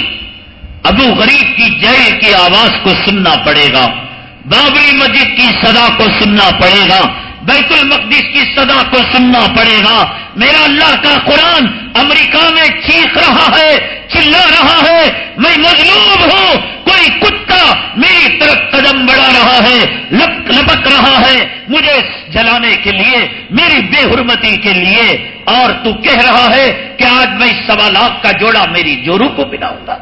Speaker 1: ابو غریب کی جیل کی آواز کو سننا پڑے گا، بابری مسجد کی صدا کو سننا پڑے گا۔ بیت المقدس کی صدا کو سننا پڑے گا۔ میرا اللہ کا قرآن امریکہ میں چیخ رہا ہے، چلا رہا ہے۔ میں مظلوم ہوں۔ کوئی کتا میری طرف قدم بڑھا رہا ہے لپک رہا ہے۔ مجھے جلانے کے لیے، میری بے حرمتی کے لیے۔ اور تو کہہ رہا ہے کہ آج میں سوا لاکھ کا جوڑا میری جورو کو پلاؤں گا۔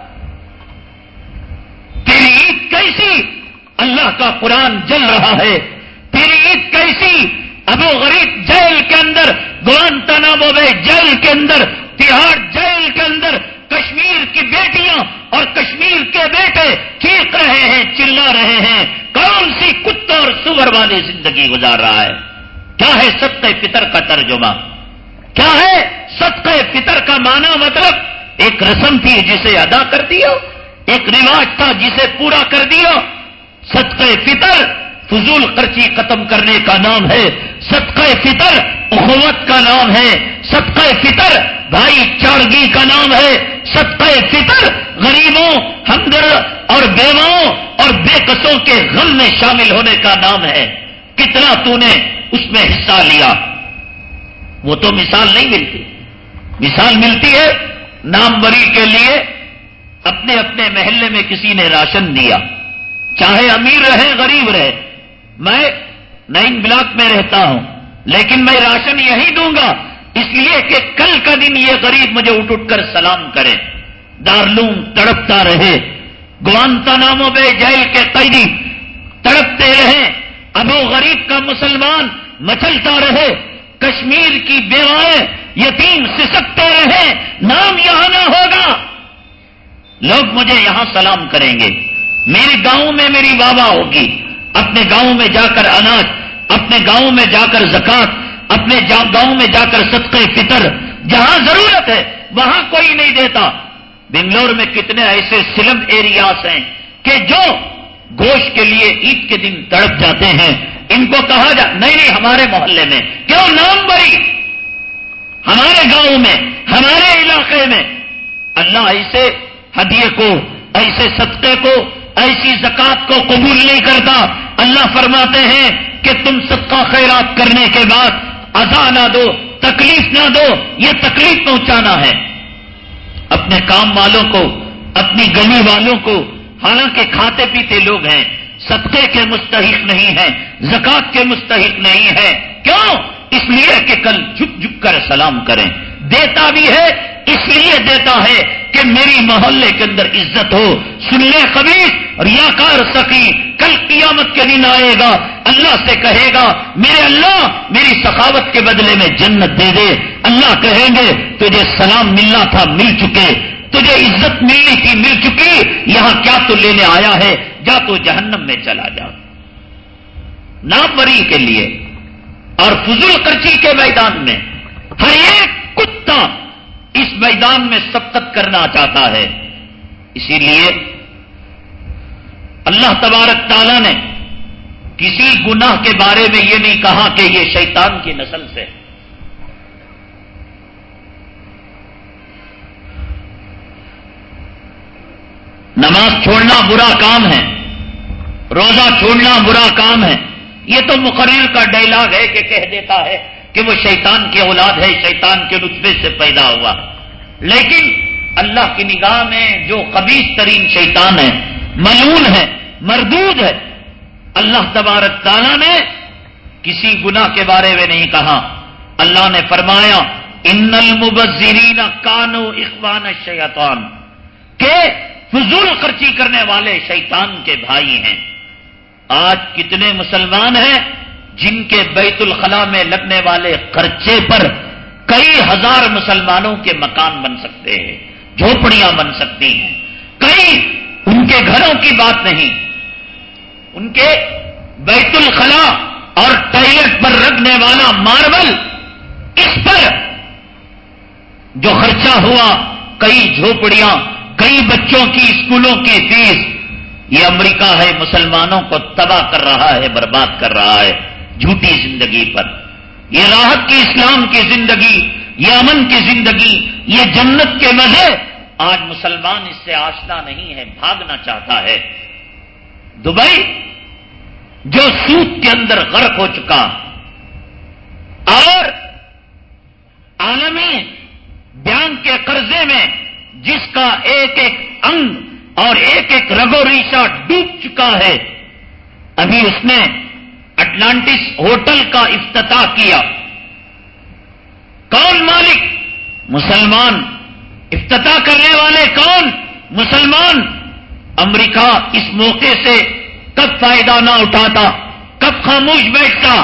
Speaker 1: تیری عید کیسی؟ اللہ کا قرآن جل رہا ہے۔ تیری عید کیسی ابو غریب جیل کے اندر گوانتانامو میں جیل کے اندر، تہاڑ جیل کے اندر کشمیر کی بیٹیاں اور کشمیر کے بیٹے چیخ رہے ہیں، چلا رہے ہیں۔ کون سی کتوں اور سور والی زندگی گزار رہا ہے؟ کیا ہے ست پتر کا ترجمہ؟ کیا ہے ست پتر کا مانا مطلب؟ ایک رسم تھی جسے ادا کر دیا، ایک رواج تھا جسے پورا کر دیا۔ ست فطر فضول خرچی ختم کرنے کا نام ہے، صدقہ فطر، اخوت کا نام ہے، صدقہ فطر، بھائی چارگی کا نام ہے، صدقہ فطر، غریبوں ہمدر اور بیواؤں اور بے قصوں کے غم میں شامل ہونے کا نام ہے۔ کتنا تو نے اس میں حصہ لیا؟ وہ تو مثال نہیں ملتی۔ مثال ملتی ہے نام بری کے لیے اپنے اپنے محلے میں کسی نے راشن دیا۔ چاہے امیر رہے، غریب رہے میں نئی بلاک میں رہتا ہوں، لیکن میں راشن یہی دوں گا۔ اس لیے کہ کل کا دن یہ غریب مجھے اٹھ اٹھ کر سلام کرے۔ دارلوم تڑپتا رہے۔ گوانتا ناموں میں جیل کے قیدی تڑپتے رہے۔ ابو غریب کا مسلمان مچلتا رہے۔ کشمیر کی بیوائیں یتیم سسکتے رہے۔ نام یہاں نہ ہوگا۔ لوگ مجھے یہاں سلام کریں گے۔ میری گاؤں میں میری بابا ہوگی۔ اپنے گاؤں میں جا کر اناج، اپنے گاؤں میں جا کر زکات، اپنے گاؤں میں جا کر صدقے، فطر، جہاں ضرورت ہے، وہاں کوئی نہیں دیتا۔ بنگلور میں کتنے ایسے سلم ایریاز ہیں کہ جو گوشت کے لیے عید کے دن تڑپ جاتے ہیں۔ ان کو کہا جا، نہیں نہیں، ہمارے محلے میں۔ کیوں؟ نام بری ہمارے گاؤں میں، ہمارے علاقے میں۔ اللہ ایسے ہدیے کو، ایسے صدقے کو ایسی زکات کو قبول نہیں کرتا، اللہ فرماتے ہیں کہ تم صدقہ خیرات کرنے کے بعد ازا نہ دو، تکلیف نہ دو، یہ تکلیف پہنچانا ہے۔ اپنے کام والوں کو، اپنی گلی والوں کو، حالانکہ کھاتے پیتے لوگ ہیں، صدقے کے مستحق نہیں ہیں، زکات کے مستحق نہیں ہے کیوں؟ اس لیے کہ کل جھک جھک کر سلام کریں۔ دیتا بھی ہے، اس لیے دیتا ہے کہ میری محلے کے اندر عزت ہو۔ سن لے خبیص یا کار سکی کل قیامت کے دن آئے گا۔ اللہ سے کہے گا، میرے اللہ، میری سخاوت کے بدلے میں جنت دے دے۔ اللہ کہیں گے، تجھے سلام ملنا تھا، مل چکے۔ تجھے عزت ملنی تھی، مل چکی۔ یہاں کیا تو لینے آیا ہے؟ جا تو جہنم میں چلا جا۔ ناموری کے لیے اور فضول کرچی کے میدان میں۔ ہر ایک کتا اس میدان میں سبقت کرنا چاہتا ہے۔ اسی لیے اللہ تبارک تعالیٰ نے کسی گناہ کے بارے میں یہ نہیں کہا کہ یہ شیطان کی نسل سے۔ نماز چھوڑنا برا کام ہے۔ روزہ چھوڑنا برا کام ہے۔ یہ تو مقرر کا ڈائلاگ ہے کہ کہہ دیتا ہے۔ کہ وہ شیطان کی اولاد ہے، شیطان کے رتبے سے پیدا ہوا۔ لیکن اللہ کی نگاہ میں جو قبیص ترین شیطان ہے ملون ہے، مردود ہے، اللہ تبارک تعالیٰ نے کسی گنا کے بارے میں نہیں کہا۔ اللہ نے فرمایا، ان المبذرین کانو اخوان شیطان کہ فضول خرچی کرنے والے شیطان کے بھائی ہیں۔ آج کتنے مسلمان ہیں جن کے بیت الخلاء میں لگنے والے خرچے پر کئی ہزار مسلمانوں کے مکان بن سکتے ہیں جھوپڑیاں بن سکتی ہیں۔ کئی ان کے گھروں کی بات نہیں۔ ان کے بیت الخلاء اور ٹائلٹ پر رکھنے والا ماربل اس پر جو خرچہ ہوا، کئی جھوپڑیاں کئی بچوں کی اسکولوں کی فیس، یہ امریکہ ہے، مسلمانوں کو تباہ کر رہا ہے، برباد کر رہا ہے۔ جھوٹی زندگی پر۔ یہ راحت کی اسلام کی زندگی، یہ امن کی زندگی، یہ جنت کے مزے آج مسلمان اس سے آشنا نہیں ہے، بھاگنا چاہتا ہے۔ دبئی، جو سوت کے اندر غرق ہو چکا۔ اور عالمی بینک کے قرضے میں جس کا ایک ایک انگ اور ایک ایک رگو ریشا ڈوب چکا ہے، ابھی اس نے اٹلانٹس ہوٹل کا افتتاح کیا۔ کون مالک؟ مسلمان۔ افتتاح کرنے والے کون؟ مسلمان۔ امریکہ اس موقع سے کب فائدہ نہ اٹھاتا، کب خاموش بیٹھتا۔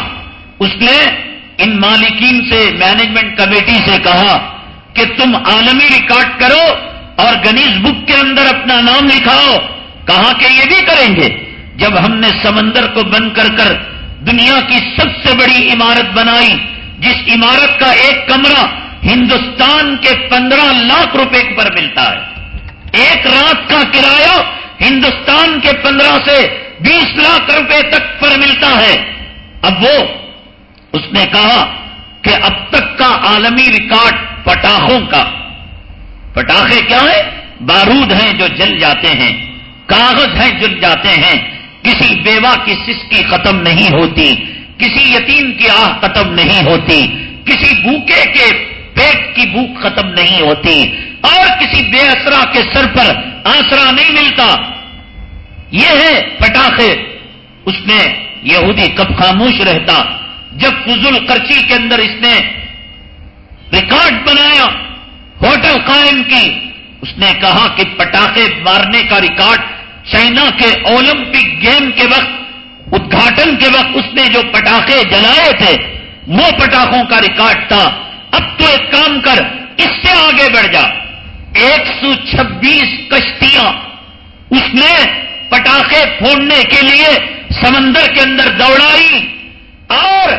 Speaker 1: اس نے ان مالکین سے، مینجمنٹ کمیٹی سے کہا کہ تم عالمی ریکارڈ کرو اور گنیش بک کے اندر اپنا نام لکھاؤ۔ کہا کہ یہ بھی کریں گے۔ جب ہم نے سمندر کو بند کر کر دنیا کی سب سے بڑی عمارت بنائی، جس عمارت کا ایک کمرہ ہندوستان کے پندرہ لاکھ روپے پر ملتا ہے۔ ایک رات کا کرایہ ہندوستان کے پندرہ سے بیس لاکھ روپے تک پر ملتا ہے۔ اب وہ، اس نے کہا کہ اب تک کا عالمی ریکارڈ پٹاخوں کا۔ پٹاخے کیا ہے بارود ہیں جو جل جاتے ہیں، کاغذ ہیں جل جاتے ہیں۔ کسی بیوہ کی سسکی ختم نہیں ہوتی، کسی یتیم کی آہ ختم نہیں ہوتی، کسی بھوکے کے پیٹ کی بھوک ختم نہیں ہوتی، اور کسی بے اسرا کے سر پر آسرا نہیں ملتا۔ یہ ہے پٹاخے۔ اس نے یہودی کب خاموش رہتا۔ جب فضول خرچی کے اندر اس نے ریکارڈ بنایا، ہوٹل قائم کی، اس نے کہا کہ پٹاخے مارنے کا ریکارڈ چائنا کے اولمپک گیم کے وقت ادھاٹن کے وقت اس نے جو پٹاخے جلائے تھے، وہ پٹاخوں کا ریکارڈ تھا۔ اب تو ایک کام کر، اس سے آگے بڑھ جا۔ ایک سو چھبیس کشتیاں اس نے پٹاخے پھوڑنے کے لیے سمندر کے اندر دوڑائی اور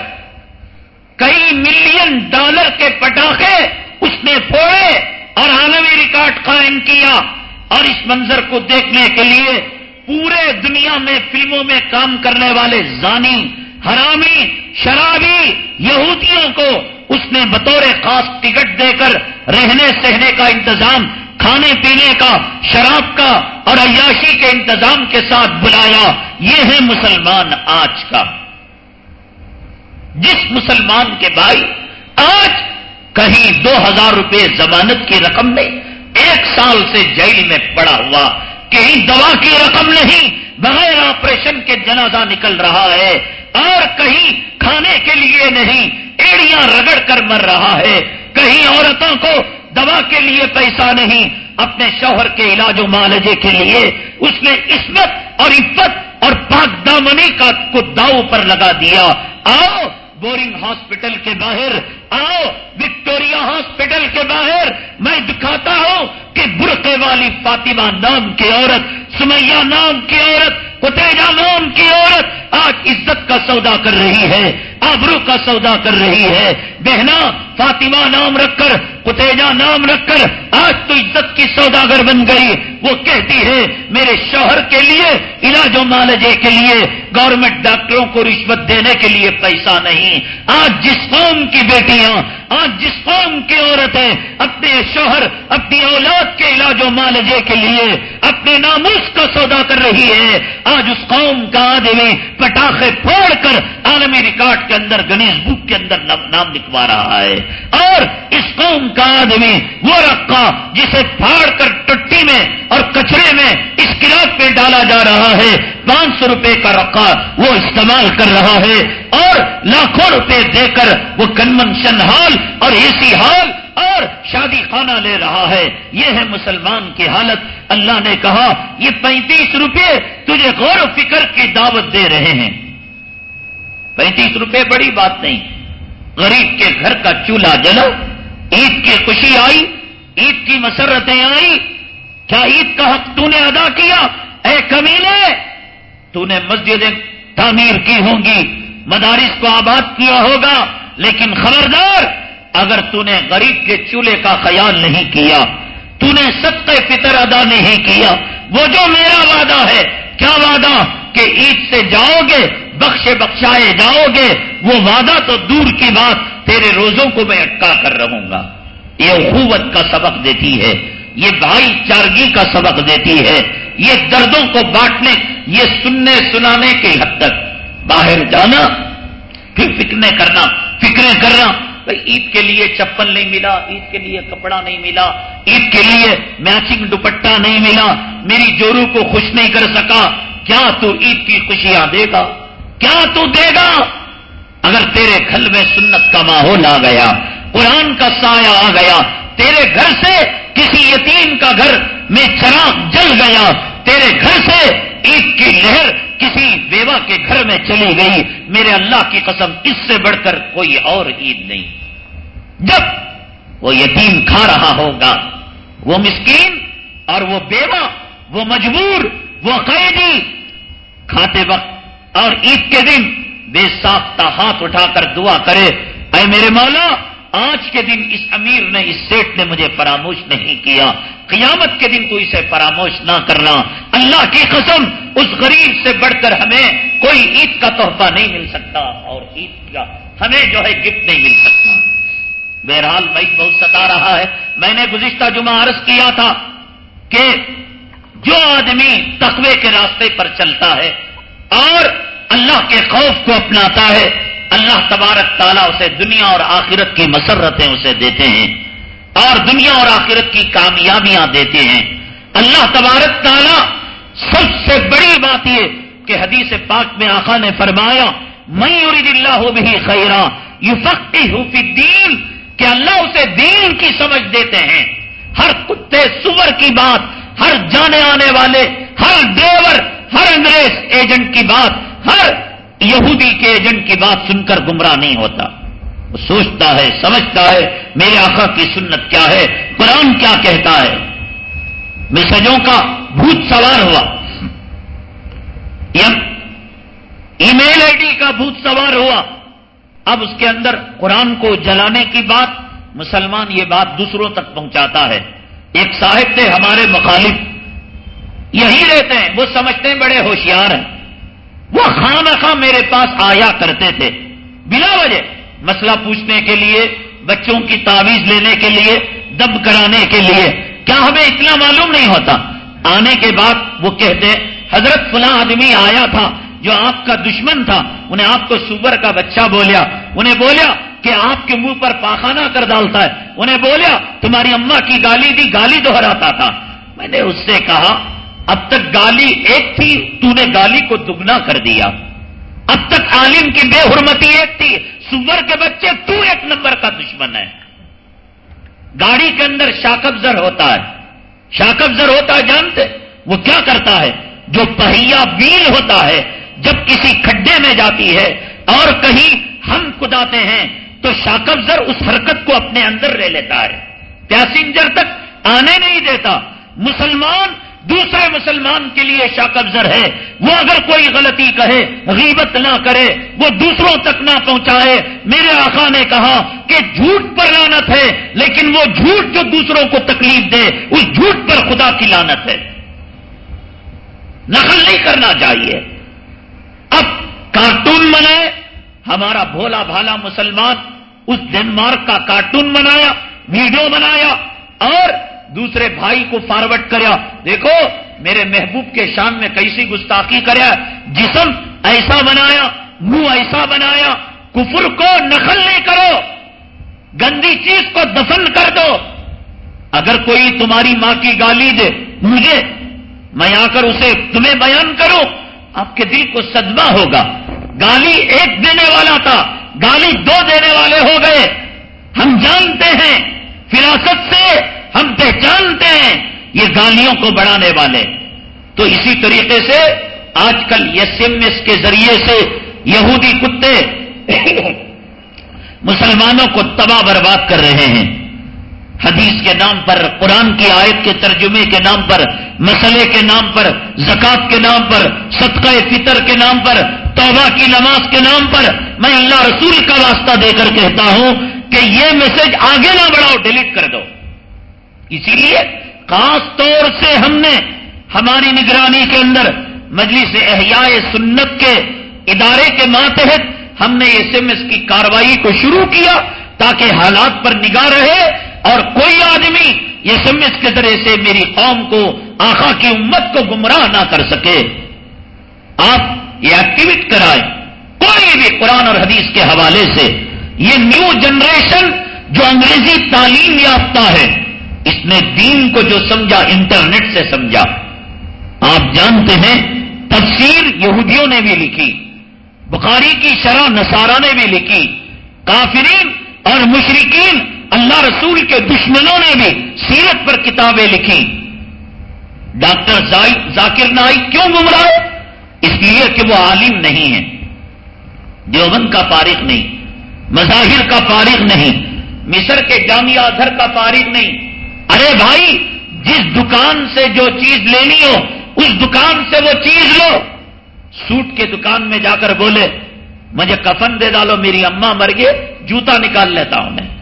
Speaker 1: کئی ملین ڈالر کے پٹاخے اس نے پھوڑے اور عالمی ریکارڈ قائم کیا۔ اور اس منظر کو دیکھنے کے لیے پورے دنیا میں فلموں میں کام کرنے والے زانی، حرامی، شرابی یہودیوں کو اس نے بطور خاص ٹکٹ دے کر رہنے سہنے کا انتظام، کھانے پینے کا، شراب کا اور عیاشی کے انتظام کے ساتھ بلایا۔ یہ ہے مسلمان آج کا۔ جس مسلمان کے بھائی، آج کہیں دو ہزار روپے ضمانت کی رقم میں ایک سال سے جیل میں پڑا ہوا، کہیں دوا کی رقم نہیں، بغیر آپریشن کے جنازہ نکل رہا ہے اور کہیں کھانے کے لیے نہیں، ایڑیاں رگڑ کر مر رہا ہے۔ کہیں عورتوں کو دوا کے لیے پیسہ نہیں، اپنے شوہر کے علاج و معالجے کے لیے اس نے عصمت اور عفت اور پاک دامنی کا کو داؤ پر لگا دیا۔ آؤ، بورنگ ہاسپٹل کے باہر آؤ، وکٹوریا ہاسپٹل کے باہر میں دکھاتا ہوں کہ برقے والی فاطمہ نام کی عورت، سمیہ نام کی عورت کتےجا نام کی عورت آج عزت کا سودا کر رہی ہے، آبرو کا سودا کر رہی ہے۔ بہنا فاطمہ نام رکھ کر کتےجا نام رکھ کر، آج تو عزت کی سوداگر بن گئی۔ وہ کہتی ہے، میرے شوہر کے لیے، علاج و معالجے کے لیے گورنمنٹ ڈاکٹروں کو رشوت دینے کے لیے پیسہ نہیں۔ آج جس قوم کی بیٹی ہیں۔ آج جس قوم کی عورتیں اپنے شوہر، اپنی اولاد کے علاج و معالجے کے لیے اپنے ناموس کا سودا کر رہی ہے آج اس قوم کا آدمی پٹاخے پھوڑ کر عالمی ریکارڈ کے اندر گنیش بک کے اندر نام لکھوا رہا ہے۔ اور اس قوم کا آدمی وہ رکھا جسے پھاڑ کر ٹٹی میں اور کچرے میں اس کلاس پہ ڈالا جا رہا ہے۔ پانچ سو روپے کا رقا وہ استعمال کر رہا ہے اور لاکھوں روپے دے کر وہ کنونشن ہال اور اے سی اور شادی خانہ لے رہا ہے۔ یہ ہے مسلمان کی حالت۔ اللہ نے کہا، یہ پینتیس روپے تجھے غور و فکر کی دعوت دے رہے ہیں۔ پینتیس روپے بڑی بات نہیں۔ غریب کے گھر کا چولہا جلا، عید کی خوشی آئی، عید کی مسرتیں آئی۔ کیا عید کا حق تو نے ادا کیا؟ اے کمیلے تو نے مسجدیں تعمیر کی ہوں گی۔ مدارس کو آباد کیا ہوگا، لیکن خبردار اگر تو نے غریب کے چولہے کا خیال نہیں کیا تو نے سب فطر ادا نہیں کیا، وہ جو میرا وعدہ ہے، کیا وعدہ؟ کہ عید سے جاؤ گے، بخشے بخشائے جاؤ گے، وہ وعدہ تو دور کی بات، تیرے روزوں کو میں اٹکا کر رہوں گا۔ یہ اخوت کا سبق دیتی ہے، یہ بھائی چارگی کا سبق دیتی ہے، یہ دردوں کو بانٹنے، یہ سننے سنانے کی حد تک۔ باہر جانا، پھر فکریں کرنا فکریں کرنا بھائی عید کے لیے چپل نہیں ملا، عید کے لیے کپڑا نہیں ملا، عید کے لیے میچنگ دوپٹہ نہیں ملا، میری جورو کو خوش نہیں کر سکا، کیا تو عید کی خوشیاں دے گا؟ کیا تو دے گا؟ اگر تیرے گھر میں سنت کا ماحول آ گیا، قرآن کا سایہ آ گیا، تیرے گھر سے کسی یتیم کا گھر میں چراغ جل گیا، تیرے گھر سے عید کی لہر کسی بیوہ کے گھر میں چلی گئی، میرے اللہ کی قسم، اس سے بڑھ کر کوئی اور عید نہیں۔ جب وہ یتیم کھا رہا ہوگا، وہ مسکین اور وہ بیوہ، وہ مجبور، وہ قیدی، کھاتے وقت اور عید کے دن بے ساختہ ہاتھ اٹھا کر دعا کرے، اے میرے مولا آج کے دن اس امیر نے، اس سیٹ نے مجھے فراموش نہیں کیا۔ قیامت کے دن تو اسے فراموش نہ کرنا۔ اللہ کی قسم، اس غریب سے بڑھ کر ہمیں کوئی عید کا تحفہ نہیں مل سکتا اور عید کا ہمیں جو ہے گفٹ نہیں مل سکتا۔ بہرحال بھائی بہت ستا رہا ہے۔ میں نے گزشتہ جمعہ عرض کیا تھا کہ جو آدمی تقوی کے راستے پر چلتا ہے اور اللہ کے خوف کو اپناتا ہے اللہ تبارک تعالیٰ اسے دنیا اور آخرت کی مسرتیں اسے دیتے ہیں اور دنیا اور آخرت کی کامیابیاں دیتے ہیں۔ اللہ تبارک تعالیٰ سب سے بڑی بات یہ کہ حدیث پاک میں آخا نے فرمایا میور اللہ بھی خیرا یو فختی دین کہ اللہ اسے دین کی سمجھ دیتے ہیں۔ ہر کتے سور کی بات، ہر جانے آنے والے، ہر ڈرائیور ہر انگریز ایجنٹ کی بات، ہر یہودی کے ایجنٹ کی بات سن کر گمراہ نہیں ہوتا۔ وہ سوچتا ہے، سمجھتا ہے، میرے آقا کی سنت کیا ہے؟ قرآن کیا کہتا ہے؟ میسجوں کا بھوت سوار ہوا۔ ای میل آئی ڈی کا بھوت سوار ہوا۔ اب اس کے اندر قرآن کو جلانے کی بات، مسلمان یہ بات دوسروں تک پہنچاتا ہے۔ ایک صاحب تھے ہمارے مخالف۔ یہی رہتے ہیں، وہ سمجھتے ہیں بڑے ہوشیار ہیں۔ وہ خام خام میرے پاس آیا کرتے تھے۔ بلا وجہ مسئلہ پوچھنے کے لیے، بچوں کی تعویذ لینے کے لیے، دب کرانے کے لیے۔ کیا ہمیں اتنا معلوم نہیں ہوتا؟ آنے کے بعد وہ کہتے، حضرت فلاں آدمی آیا تھا جو آپ کا دشمن تھا۔ انہیں آپ کو سور کا بچہ بولیا۔ انہیں بولیا کہ آپ کے منہ پر پاخانہ کر ڈالتا ہے۔ انہیں بولیا، تمہاری اما کی گالی دی گالی دہراتا تھا۔ میں نے اس سے کہا اب تک گالی ایک تھی، تو نے گالی کو دگنا کر دیا۔ اب تک عالم کی بے حرمتی ایک تھی، سور کے بچے تو ایک نمبر کا دشمن ہے۔ گاڑی کے اندر شاکبزر ہوتا ہے۔ شاکبزر ہوتا ہے، جانتے؟ وہ کیا کرتا ہے؟ جو پہیا بیل ہوتا ہے، جب کسی کھڈے میں جاتی ہے اور کہیں ہم کداتے ہیں، تو شاکبزر اس حرکت کو اپنے اندر لے لیتا ہے۔ پیاسنجر تک آنے نہیں دیتا۔ مسلمان دوسرے مسلمان کے لیے شاکبزر ہے۔ وہ اگر کوئی غلطی کہے، غیبت نہ کرے، وہ دوسروں تک نہ پہنچائے۔ میرے آقا نے کہا کہ جھوٹ پر لانت ہے، لیکن وہ جھوٹ جو دوسروں کو تکلیف دے، اس جھوٹ پر خدا کی لانت ہے۔ نقل نہیں کرنا چاہیے۔ اب کارٹون بنائے ہمارا بھولا بھالا مسلمان اس ڈینمارک کا کارٹون بنایا ویڈیو بنایا اور دوسرے بھائی کو فارورڈ کریا۔ دیکھو، میرے محبوب کے شان میں کیسی گستاخی کریا۔ جسم ایسا بنایا، منہ ایسا بنایا۔ کفر کو نقل نہیں کرو۔ گندی چیز کو دفن کر دو۔ اگر کوئی تمہاری ماں کی گالی دے، مجھے، میں آ کر اسے تمہیں بیان کروں، آپ کے دل کو صدمہ ہوگا۔ گالی ایک دینے والا تھا، گالی دو دینے والے ہو گئے۔ ہم جانتے ہیں، فراست سے ہم پہچانتے ہیں یہ گالیوں کو بڑھانے والے۔ تو اسی طریقے سے آج کل ایس ایم ایس کے ذریعے سے یہودی کتے مسلمانوں کو تباہ برباد کر رہے ہیں۔ حدیث کے نام پر، قرآن کی آیت کے ترجمے کے نام پر، مسئلے کے نام پر زکات کے نام پر، صدقہ فطر کے نام پر، توبہ کی نماز کے نام پر میں اللہ رسول کا واسطہ دے کر کہتا ہوں کہ یہ میسج آگے نہ بڑھاؤ، ڈیلیٹ کر دو۔ اسی لیے خاص طور سے ہم نے ہماری نگرانی کے اندر مجلس احیاء سنت کے ادارے کے ماتحت ہم نے ایس ایم ایس کی کاروائی کو شروع کیا تاکہ حالات پر نگاہ رہے اور کوئی آدمی ایس ایم ایس کے ذریعے سے میری قوم کو آخا کی امت کو گمراہ نہ کر سکے۔ آپ یہ ایکٹیویٹ کرائیں کوئی بھی قرآن اور حدیث کے حوالے سے۔ یہ نیو جنریشن جو انگریزی تعلیم یافتہ ہے اس نے دین کو جو سمجھا، انٹرنیٹ سے سمجھا۔ آپ جانتے ہیں، تفسیر یہودیوں نے بھی لکھی، بخاری کی شرح نصارہ نے بھی لکھی، کافرین اور مشرقین اللہ رسول کے دشمنوں نے بھی سیرت پر کتابیں لکھی۔ ڈاکٹر ذاکر نائک کیوں گمراہ؟ اس لیے کہ وہ عالم نہیں ہے۔ دیوبند کا فارغ نہیں، مظاہر کا فارغ نہیں، مصر کے جامعہ ادھر کا فارغ نہیں۔ ارے بھائی، جس دکان سے جو چیز لینی ہو، اس دکان سے وہ چیز لو۔ سوٹ کے دکان میں جا کر بولے، مجھے کفن دے ڈالو، میری اما مر گئے، جوتا نکال لیتا ہوں میں۔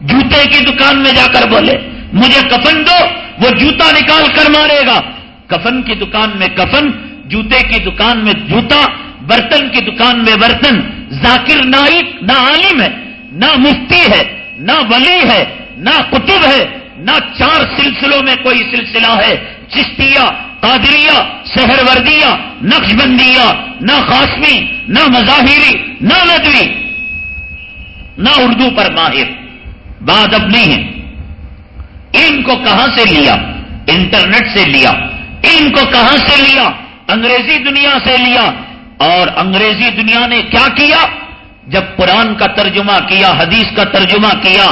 Speaker 1: جوتے کی دکان میں جا کر بولے، مجھے کفن دو، وہ جوتا نکال کر مارے گا۔ کفن کی دکان میں کفن، جوتے کی دکان میں جوتا، برتن کی دکان میں برتن۔ ذاکر نائک نہ عالم ہے، نہ مفتی ہے، نہ ولی ہے۔ نہ قطب ہے، نہ چار سلسلوں میں کوئی سلسلہ ہے۔ چشتیہ، قادریہ سہر وردیا نقش بندیا نہ خاصمی، نہ مظاہری، نہ ندوی، نہ اردو پر ماہر۔ بات اب نہیں ہے۔ ان کو کہاں سے لیا؟ انٹرنیٹ سے لیا۔ ان کو کہاں سے لیا؟ انگریزی دنیا سے لیا۔ اور انگریزی دنیا نے کیا کیا؟ جب قرآن کا ترجمہ کیا، حدیث کا ترجمہ کیا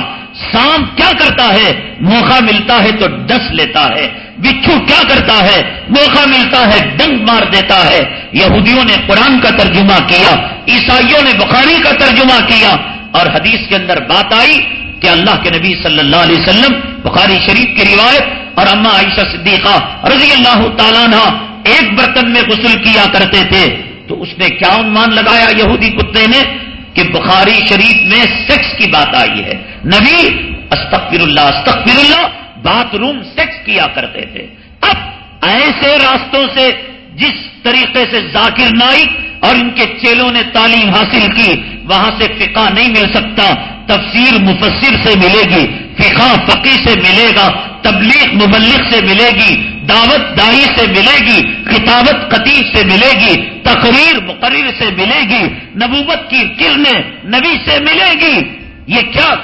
Speaker 1: سانپ کیا کرتا ہے؟ موقع ملتا ہے تو ڈس لیتا ہے۔ بچھو کیا کرتا ہے؟ موقع ملتا ہے، ڈنگ مار دیتا ہے۔ یہودیوں نے قرآن کا ترجمہ کیا، عیسائیوں نے بخاری کا ترجمہ کیا۔ اور حدیث کے اندر بات آئی کہ اللہ کے نبی صلی اللہ علیہ وسلم، بخاری شریف کی روایت اور اما عائشہ صدیقہ رضی اللہ تعالیٰ نے ایک برتن میں غسل کیا کرتے تھے۔ تو اس نے کیا عنوان لگایا یہودی کتے نے؟ کہ بخاری شریف میں سیکس کی بات آئی ہے۔ نبی استغفر اللہ استغفر اللہ باتھ روم سیکس کیا کرتے تھے۔ اب ایسے راستوں سے جس طریقے سے ذاکر نائک اور ان کے چیلوں نے تعلیم حاصل کی، وہاں سے فقہ نہیں مل سکتا۔ تفسیر مفسر سے ملے گی، فقہ فقی سے ملے گا، تبلیغ مبلغ سے ملے گی۔ دعوت دائی سے ملے گی، خطابت قطیب سے ملے گی، تقریر مقرر سے ملے گی، نبوت کی کرنیں نبی سے ملے گی۔ یہ کیا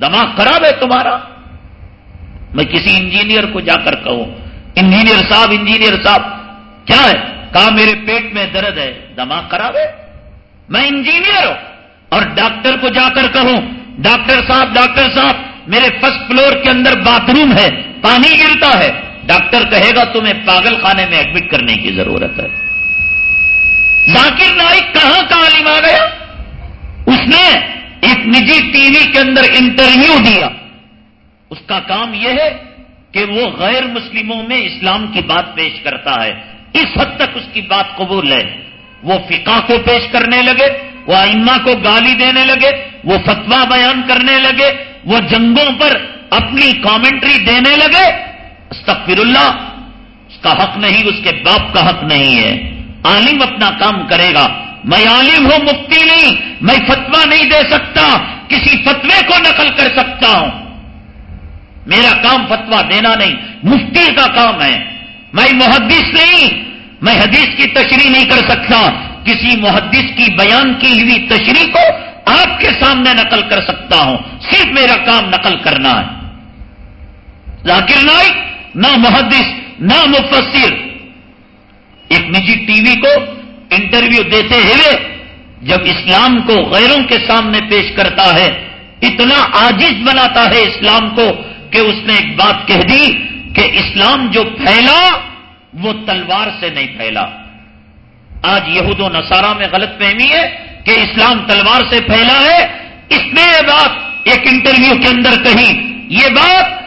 Speaker 1: دماغ خراب ہے تمہارا؟ میں کسی انجینئر کو جا کر کہوں، انجینئر صاحب انجینئر صاحب، کیا ہے؟ کہا میرے پیٹ میں درد ہے؟ دماغ خراب ہے؟ میں انجینئر ہوں اور ڈاکٹر کو جا کر کہوں، ڈاکٹر صاحب ڈاکٹر صاحب، میرے فرسٹ فلور کے اندر باتھ روم ہے، پانی گرتا ہے ڈاکٹر کہے گا تمہیں پاگل خانے میں ایڈمٹ کرنے کی ضرورت ہے۔ ذاکر نائک کہاں کا عالم آ گیا؟ اس نے ایک نجی ٹی وی کے اندر انٹرویو دیا۔ اس کا کام یہ ہے کہ وہ غیر مسلموں میں اسلام کی بات پیش کرتا ہے۔ اس حد تک اس کی بات قبول ہے۔ وہ فقہ کو پیش کرنے لگے، وہ ائمہ کو گالی دینے لگے، وہ فتوا بیان کرنے لگے، وہ جنگوں پر اپنی کامنٹری دینے لگے۔ استغفر اللہ، اس کا حق نہیں، اس کے باپ کا حق نہیں ہے۔ عالم اپنا کام کرے گا۔ میں عالم ہوں، مفتی نہیں، میں فتوا نہیں دے سکتا، کسی فتوے کو نقل کر سکتا ہوں۔ میرا کام فتوا دینا نہیں، مفتی کا کام ہے۔ میں محدث نہیں، میں حدیث کی تشریح نہیں کر سکتا۔ کسی محدث کی بیان کی ہوئی تشریح کو آپ کے سامنے نقل کر سکتا ہوں۔ صرف میرا کام نقل کرنا ہے۔ ذاکر نائک نہ محدث، نہ مفسر۔ ایک نجی ٹی وی کو انٹرویو دیتے ہوئے جب اسلام کو غیروں کے سامنے پیش کرتا ہے، اتنا آجز بناتا ہے اسلام کو کہ اس نے ایک بات کہہ دی کہ اسلام جو پھیلا، وہ تلوار سے نہیں پھیلا۔ آج یہود و نصارہ میں غلط فہمی ہے کہ اسلام تلوار سے پھیلا ہے۔ اس نے یہ بات ایک انٹرویو کے اندر کہی، یہ بات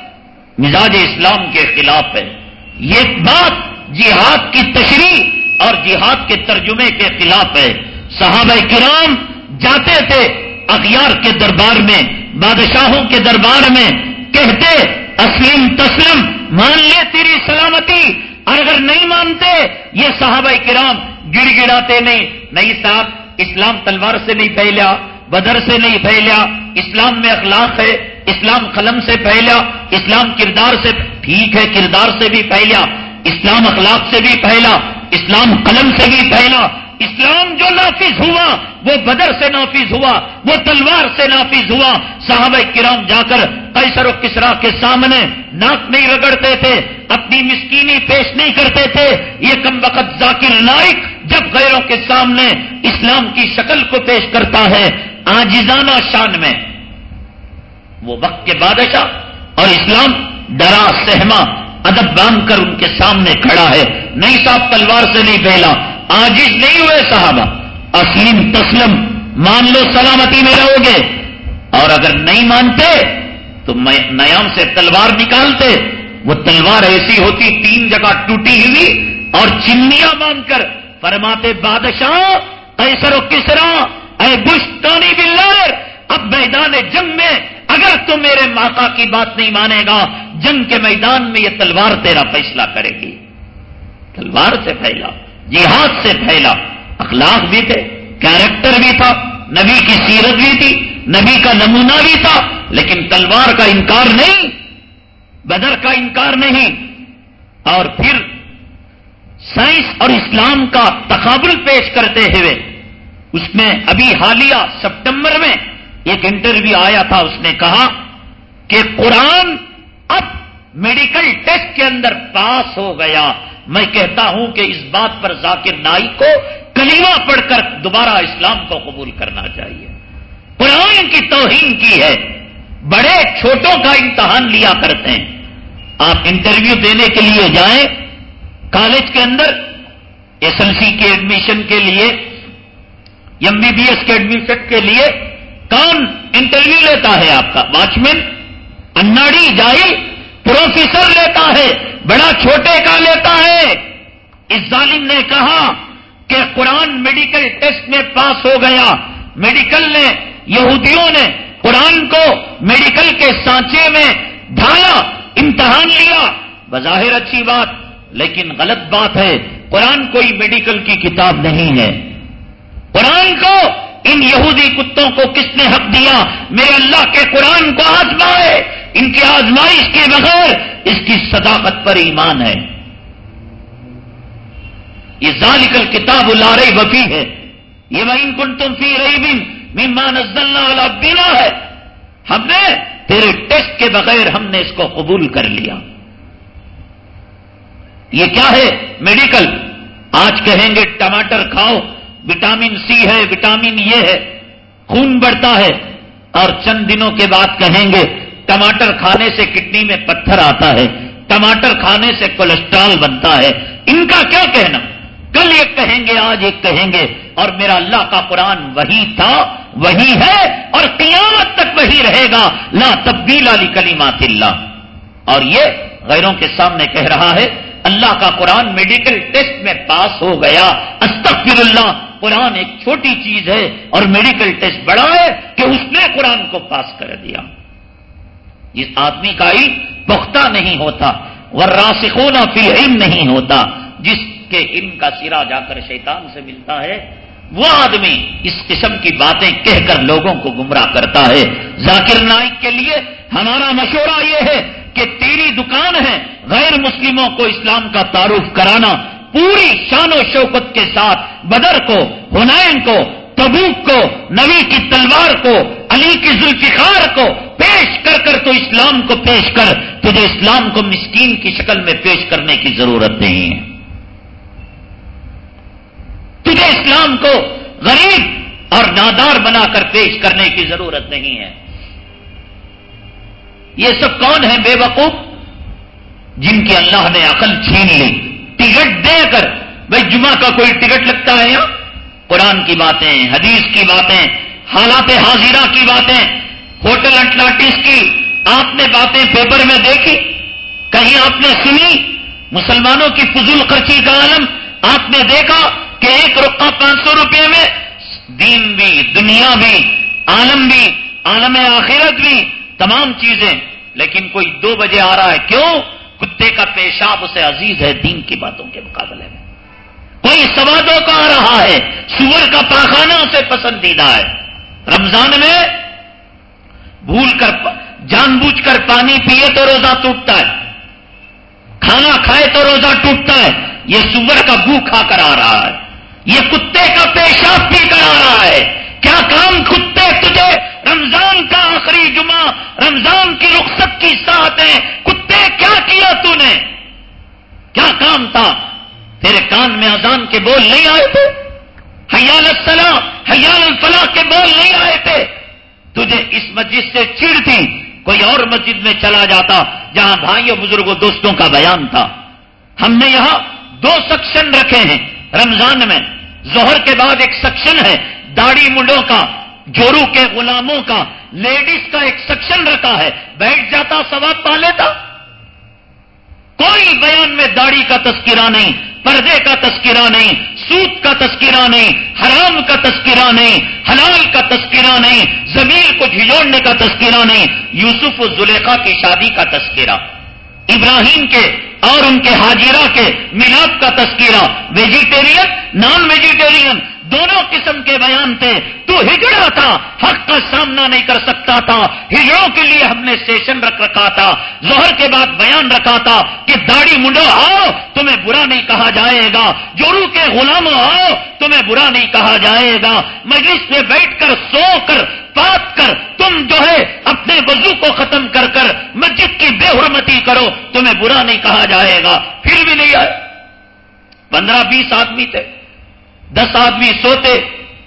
Speaker 1: مزاج اسلام کے خلاف ہے۔ یہ بات جہاد کی تشریح اور جہاد کے ترجمے کے خلاف ہے۔ صحابہ کرام جاتے تھے اخیار کے دربار میں، بادشاہوں کے دربار میں، کہتے، اسلم تسلم، مان لے تیری سلامتی۔ اور اگر نہیں مانتے، یہ صحابہ کرام گڑ گڑاتے نہیں۔ نہیں صاحب، اسلام تلوار سے نہیں پھیلا، بدر سے نہیں پھیلا، اسلام میں اخلاق ہے۔ اسلام قلم سے پھیلا، اسلام کردار سے، ٹھیک ہے، کردار سے بھی پھیلا، اسلام اخلاق سے بھی پھیلا، اسلام قلم سے بھی پھیلا۔ اسلام جو نافذ ہوا، وہ بدر سے نافذ ہوا، وہ تلوار سے نافذ ہوا۔ صحابہ کرام جا کر قیصر و کسرا کے سامنے ناک نہیں رگڑتے تھے، اپنی مسکینی پیش نہیں کرتے تھے۔ یہ کم وقت ذاکر نائک جب غیروں کے سامنے اسلام کی شکل کو پیش کرتا ہے، آجزانہ شان میں۔ وہ وقت کے بادشاہ اور اسلام ڈرا، سہما، ادب باندھ کر ان کے سامنے کھڑا ہے۔ نہیں صاحب، تلوار سے نہیں پھیلا۔ آجز نہیں ہوئے صحابہ۔ اسلم تسلم، مان لو سلامتی میں رہو گے۔ اور اگر نہیں مانتے، تو نیام سے تلوار نکالتے۔ وہ تلوار ایسی ہوتی، تین جگہ ٹوٹی ہوئی اور چنیا مان کر فرماتے، بادشاہ ایسر و کسرا، اے بش ٹونی بلر اب میدان جنگ میں اگر تم میرے ماتا کی بات نہیں مانے گا، جنگ کے میدان میں یہ تلوار تیرا فیصلہ کرے گی۔ تلوار سے پھیلا، جہاد سے پھیلا۔ اخلاق بھی تھے، کیریکٹر بھی تھا، نبی کی سیرت بھی تھی، نبی کا نمونہ بھی تھا، لیکن تلوار کا انکار نہیں، بدر کا انکار نہیں۔ اور پھر سائنس اور اسلام کا تقابل پیش کرتے ہوئے، اس میں ابھی حالیہ سپٹمبر میں ایک انٹرویو آیا تھا، اس نے کہا کہ قرآن اب میڈیکل ٹیسٹ کے اندر پاس ہو گیا۔ میں کہتا ہوں کہ اس بات پر ذاکر نائی کو کلیمہ پڑھ کر دوبارہ اسلام کو قبول کرنا چاہیے۔ قرآن کی توہین کی ہے۔ بڑے چھوٹوں کا امتحان لیا کرتے ہیں۔ آپ انٹرویو دینے کے لیے جائیں۔ کالج کے اندر ایس ایل سی کے ایڈمیشن کے لیے، ایم بی بی ایس کے ایڈمیشن کے لیے کون انٹرویو لیتا ہے آپ کا؟ واچ مین اناڑی جائی پروفیسر لیتا ہے، بڑا چھوٹے کا لیتا ہے۔ اس ظالم نے کہا کہ قرآن میڈیکل ٹیسٹ میں پاس ہو گیا۔ میڈیکل نے، یہودیوں نے قرآن کو میڈیکل کے سانچے میں ڈھالا، امتحان لیا۔ بظاہر اچھی بات، لیکن غلط بات ہے۔ قرآن کوئی میڈیکل کی کتاب نہیں ہے۔ قرآن کو ان یہودی کتوں کو کس نے حق دیا؟ میرے اللہ کے قرآن کو آزمائے۔ ان کی آزمائش کے بغیر اس کی صداقت پر ایمان ہے۔ یہ ذالکل کتاب الارے وفی ہے۔ یہ وہ کن تم فی رہی بن ممان والا ہے۔ ہم نے تیرے ٹیسٹ کے بغیر ہم نے اس کو قبول کر لیا۔ یہ کیا ہے؟ میڈیکل۔ آج کہیں گے ٹماٹر کھاؤ۔ وٹامن سی ہے، وٹامن یہ ہے، خون بڑھتا ہے۔ اور چند دنوں کے بعد کہیں گے، ٹماٹر کھانے سے کڈنی میں پتھر آتا ہے، ٹماٹر کھانے سے کولیسٹرول بنتا ہے۔ ان کا کیا کہنا؟ کل ایک کہیں گے، آج ایک کہیں گے۔ اور میرا اللہ کا قرآن وہی تھا، وہی ہے، اور قیامت تک وہی رہے گا۔ لا تبدیل علی کلیمات اللہ۔ اور یہ غیروں کے سامنے کہہ رہا ہے، اللہ کا قرآن میڈیکل ٹیسٹ میں پاس ہو گیا۔ استغفر اللہ۔ قرآن ایک چھوٹی چیز ہے اور میڈیکل ٹیسٹ بڑا ہے کہ اس نے قرآن کو پاس کر دیا۔ جس آدمی کا علم پختہ نہیں ہوتا وراسخون فی علم نہیں ہوتا، جس کے علم کا سرا جا کر شیطان سے ملتا ہے، وہ آدمی اس قسم کی باتیں کہہ کر لوگوں کو گمراہ کرتا ہے۔ ذاکر نائک کے لیے ہمارا مشورہ یہ ہے کہ تیری دکان ہے، غیر مسلموں کو اسلام کا تعارف کرانا پوری شان و شوکت کے ساتھ بدر کو ہنائن کو، تبوک کو، نبی کی تلوار کو، علی کی ذوالفقار کو پیش کر کر تو اسلام کو پیش کر، تجھے اسلام کو مسکین کی شکل میں پیش کرنے کی ضرورت نہیں ہے۔ تجھے اسلام کو غریب اور نادار بنا کر پیش کرنے کی ضرورت نہیں ہے۔ یہ سب کون ہیں بے وقوف؟ جن کی اللہ نے عقل چھین لی۔ ٹکٹ دے کر بھائی جمعہ کا کوئی ٹکٹ لگتا ہے یا قرآن کی باتیں، حدیث کی باتیں، حالات حاضرہ کی باتیں، ہوٹل اٹلانٹس کی آپ نے باتیں پیپر میں دیکھی؟ کہیں آپ نے سنی؟ مسلمانوں کی فضول خرچی کا عالم آپ نے دیکھا کہ ایک رقع پانچ سو روپئے میں دین بھی، دنیا بھی، عالم بھی، عالم آخرت بھی، تمام چیزیں، لیکن کوئی دو بجے آ رہا ہے۔ کیوں؟ کتے کا پیشاب اسے عزیز ہے دین کی باتوں کے مقابلے میں۔ کوئی سوادوں کا آ رہا ہے، سور کا پاخانہ اسے پسندیدہ ہے۔ رمضان میں بھول کر جان بوجھ کر پانی پیے تو روزہ ٹوٹتا ہے۔ کھانا کھائے تو روزہ ٹوٹتا ہے۔ یہ سور کا بو کھا کر آ رہا ہے۔ یہ کتے کا پیشاب پی کر آ رہا ہے۔ کیا کام کتے تجھے رمضان کا آخری جمعہ، رمضان کی رخصت کی ساتھ کتے کیا کیا تو نے کیا کام تھا؟ تیرے کان میں اذان کے بول نہیں آئے تھے؟ حیال السلام حیال الفلاح کے بول نہیں آئے تھے؟ تجھے اس مسجد سے چڑ تھی، کوئی اور مسجد میں چلا جاتا، جہاں بھائیوں، بزرگوں، دوستوں کا بیان تھا۔ ہم نے یہاں دو سیکشن رکھے ہیں، رمضان میں۔ زہر کے بعد ایک سیکشن ہے، داڑھی منڈوں کا جورو کے غلاموں کا، لیڈیز کا ایک سیکشن رکھا ہے۔ بیٹھ جاتا سواب پا لیتا۔ کوئی بیان میں داڑھی کا تذکرہ نہیں، پردے کا تذکرہ نہیں سوت کا تذکرہ نہیں، حرام کا تذکرہ نہیں، حلال کا تذکرہ نہیں، زمین کو جھجوڑنے کا تذکرہ نہیں۔ یوسف و زلیخا کی شادی کا تذکرہ، ابراہیم کے اور ان کے حاجرہ کے میلاد کا تذکرہ۔ ویجیٹیرین نان ویجیٹیرین دونوں قسم کے بیان تھے۔ تو ہجڑا تھا۔ حق کا سامنا نہیں کر سکتا تھا۔ ہجڑوں کے لیے ہم نے سیشن رکھ رکھا تھا۔ زہر کے بعد بیان رکھا تھا کہ داڑھی منڈو آؤ، تمہیں برا نہیں کہا جائے گا۔ جورو کے غلاموں آؤ، تمہیں برا نہیں کہا جائے گا۔ مجلس میں بیٹھ کر سو کر، بات کر۔ تم جو ہے اپنے وضو کو ختم کر کر مسجد کی بے حرمتی کرو۔ تمہیں برا نہیں کہا جائے گا۔ پھر بھی نہیں آئے۔ پندرہ بیس آدمی تھے۔ دس آدمی سوتے،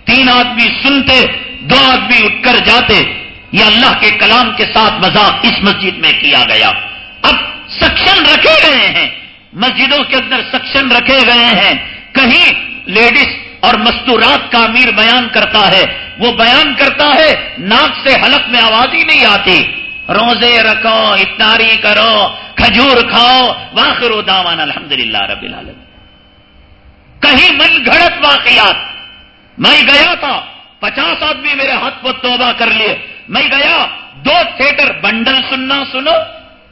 Speaker 1: تین آدمی سنتے، دو آدمی اٹھ کر جاتے، یہ اللہ کے کلام کے ساتھ مذاق اس مسجد میں کیا گیا۔ اب سکشن رکھے گئے ہیں۔ مسجدوں کے اندر سکشن رکھے گئے ہیں۔ کہیں لیڈیز اور مستورات کا امیر بیان کرتا ہے، وہ بیان کرتا ہے، ناک سے حلق میں آواز ہی نہیں آتی۔ روزے رکھو اتناری کرو، کھجور کھاؤ واخر دامان الحمد للہ رب العالم کہیں من گھڑت واقعات۔ میں گیا تھا، پچاس آدمی میرے ہاتھ پر توبہ کر لیے۔ میں گیا، دو تھیٹر، بنڈل سننا سنو،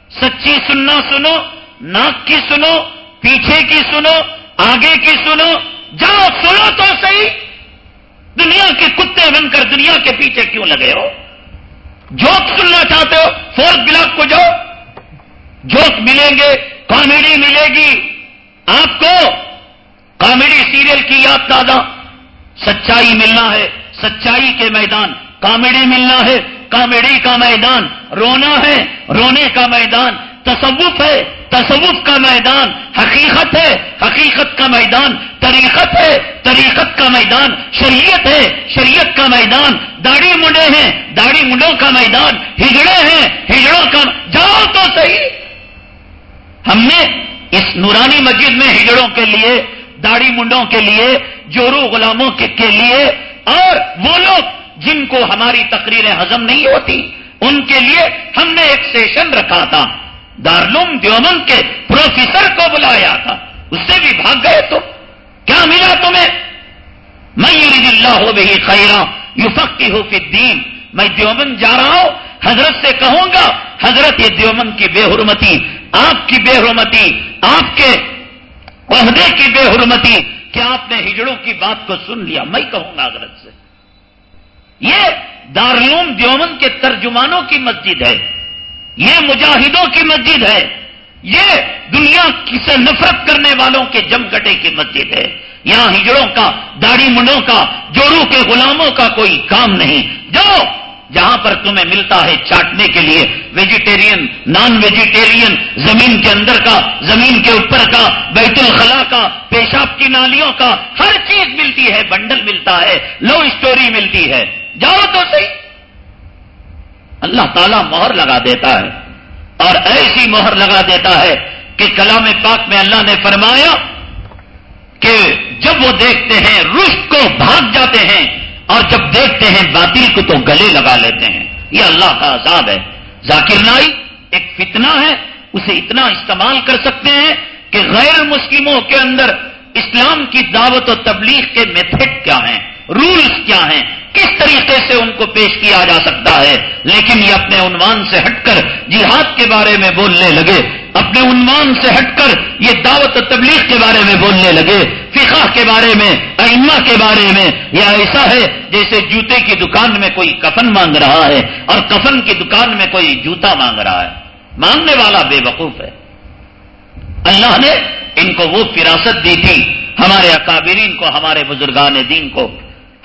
Speaker 1: سچی سننا سنو، ناک کی سنو، پیچھے کی سنو، آگے کی سنو، جاؤ، سنو تو صحیح۔ دنیا کے کتے بن کر دنیا کے پیچھے کیوں لگے ہو؟ جوک سننا چاہتے ہو؟ فورتھ بلاک کو جاؤ۔ جوک ملیں گے، کامیڈی ملے گی۔ آپ کو ہاں، کامیڈی سیریل کی یاد دادا، سچائی ملنا ہے، سچائی کے میدان کامیڈی ملنا ہے کامیڈی کا میدان، رونا ہے، رونے کا میدان، تصوف ہے، تصوف کا میدان، حقیقت ہے، حقیقت کا میدان، طریقت ہے، طریقت کا میدان، شریعت ہے، شریعت کا میدان، داڑھی منڈے ہیں، داڑھی منڈوں کا میدان، ہجڑے ہیں، ہجڑوں کا، جاؤ تو صحیح۔ ہم نے اس نورانی مسجد میں ہجڑوں کے لیے داڑھی منڈوں کے لیے، جورو غلاموں کے لیے، اور وہ لوگ جن کو ہماری تقریریں ہزم نہیں ہوتی، ان کے لیے ہم نے ایک سیشن رکھا تھا۔ دارلوم دیومن کے پروفیسر کو بلایا تھا۔ اس سے بھی بھاگ گئے تو۔ کیا ملا تمہیں؟ میں اللہ ہو بہی خیرا یو فقی ہو دین میں دیومن جا رہا ہوں، حضرت سے کہوں گا، حضرت یہ دیومن کی بے حرمتی، آپ کی بے حرمتی، آپ کے عہدے کی بے حرمتی کیا آپ نے ہجڑوں کی بات کو سن لیا، میں کہوں گا حضرت سے۔ یہ دارالعلوم دیومن کے ترجمانوں کی مسجد ہے، یہ مجاہدوں کی مسجد ہے، یہ دنیا سے نفرت کرنے والوں کے جم گٹے کی مسجد ہے۔ یہاں ہجڑوں کا، داڑھی منڈوں کا، جوڑوں کے غلاموں کا کوئی کام نہیں۔ جو جہاں پر تمہیں ملتا ہے چاٹنے کے لیے ویجیٹیرین نان ویجیٹیرین زمین کے اندر کا، زمین کے اوپر کا، بیت الخلا کا، پیشاب کی نالیوں کا، ہر چیز ملتی ہے، بنڈل ملتا ہے، لو اسٹوری ملتی ہے۔ جاؤ تو صحیح۔ اللہ تعالیٰ مہر لگا دیتا ہے۔ اور ایسی مہر لگا دیتا ہے کہ کلام پاک میں اللہ نے فرمایا کہ جب وہ دیکھتے ہیں رشت کو بھاگ جاتے ہیں اور جب دیکھتے ہیں باطل کو تو گلے لگا لیتے ہیں۔ یہ اللہ کا عذاب ہے۔ ذاکر نائی ایک فتنہ ہے۔ اسے اتنا استعمال کر سکتے ہیں کہ غیر مسلموں کے اندر اسلام کی دعوت و تبلیغ کے میتھڈ کیا ہیں؟ رولز کیا ہیں؟ کس طریقے سے ان کو پیش کیا جا سکتا ہے؟ لیکن یہ اپنے عنوان سے ہٹ کر جہاد کے بارے میں بولنے لگے۔ اپنے عنوان سے ہٹ کر یہ دعوت تبلیغ کے بارے میں بولنے لگے۔ فقہ کے بارے میں، ائمہ کے بارے میں یہ ایسا ہے جیسے جوتے کی دکان میں کوئی کفن مانگ رہا ہے اور کفن کی دکان میں کوئی جوتا مانگ رہا ہے۔ مانگنے والا بے وقوف ہے۔ اللہ نے ان کو وہ فراست دی تھی، ہمارے اکابرین کو، ہمارے بزرگان دین کو۔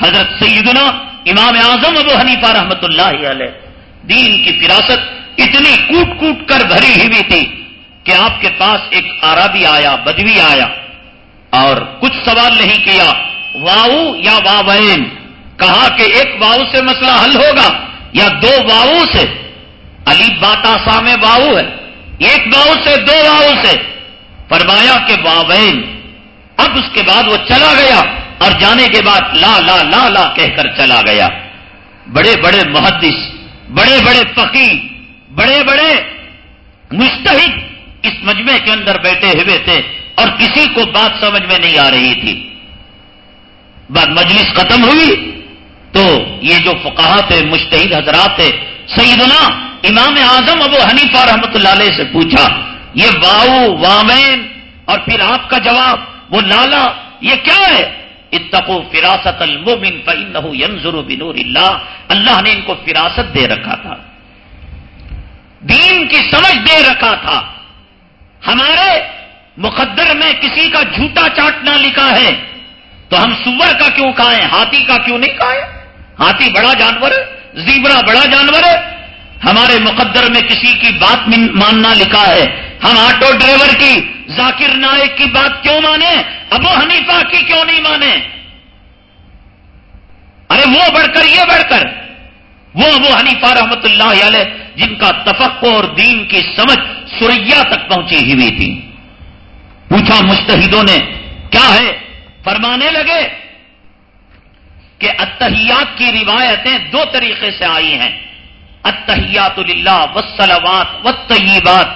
Speaker 1: حضرت سیدنا امام اعظم ابو حنیفہ رحمت اللہ علیہ، دین کی فراست اتنی کوٹ کوٹ کر بھری ہوئی تھی کہ آپ کے پاس ایک عربی آیا، بدوی آیا اور کچھ سوال نہیں کیا۔ واؤ یا واوین؟ کہا کہ ایک واؤ سے مسئلہ حل ہوگا یا دو واؤ سے؟ علی باتا سام واؤ ہے۔ ایک واؤ سے، دو واؤ سے۔ فرمایا کہ واوین۔ اب اس کے بعد وہ چلا گیا اور جانے کے بعد لا لا لا لا کہہ کر چلا گیا۔ بڑے بڑے محدث، بڑے بڑے فقی بڑے بڑے مستحد اس مجمع کے اندر بیٹھے ہوئے تھے اور کسی کو بات سمجھ میں نہیں آ رہی تھی۔ بعد مجلس ختم ہوئی تو یہ جو فقاہت ہے مشتحد حضرات ہے سیدنا امام اعظم ابو حنیفہ رحمت اللہ علیہ سے پوچھا، یہ واؤ، وامین اور پھر آپ کا جواب، وہ لالا، یہ کیا ہے؟ اتقو فراست المومن فانه ينظر بنور اللہ اللہ نے ان کو فراست دے رکھا تھا۔ دین کی سمجھ دے رکھا تھا۔ ہمارے مقدر میں کسی کا جھوٹا چاٹنا لکھا ہے تو ہم سور کا کیوں کھائیں؟ ہاتھی کا کیوں نہیں کھائیں؟ ہاتھی بڑا جانور ہے، زیبرا بڑا جانور ہے۔ ہمارے مقدر میں کسی کی بات ماننا لکھا ہے۔ ہم آٹو ڈرائیور کی، ذاکر نائک کی بات کیوں مانے ابو حنیفہ کی کیوں نہیں مانے ارے وہ بڑھ کر، یہ بڑھ کر۔ وہ ابو حنیفہ رحمت اللہ علیہ، جن کا تفقع اور دین کی سمجھ سریا تک پہنچی ہوئی تھی۔ پوچھا مستحدوں نے، کیا ہے؟ فرمانے لگے کہ اتحیات کی روایتیں دو طریقے سے آئی ہیں۔ اتحیات اللہ وسلوات و طیبات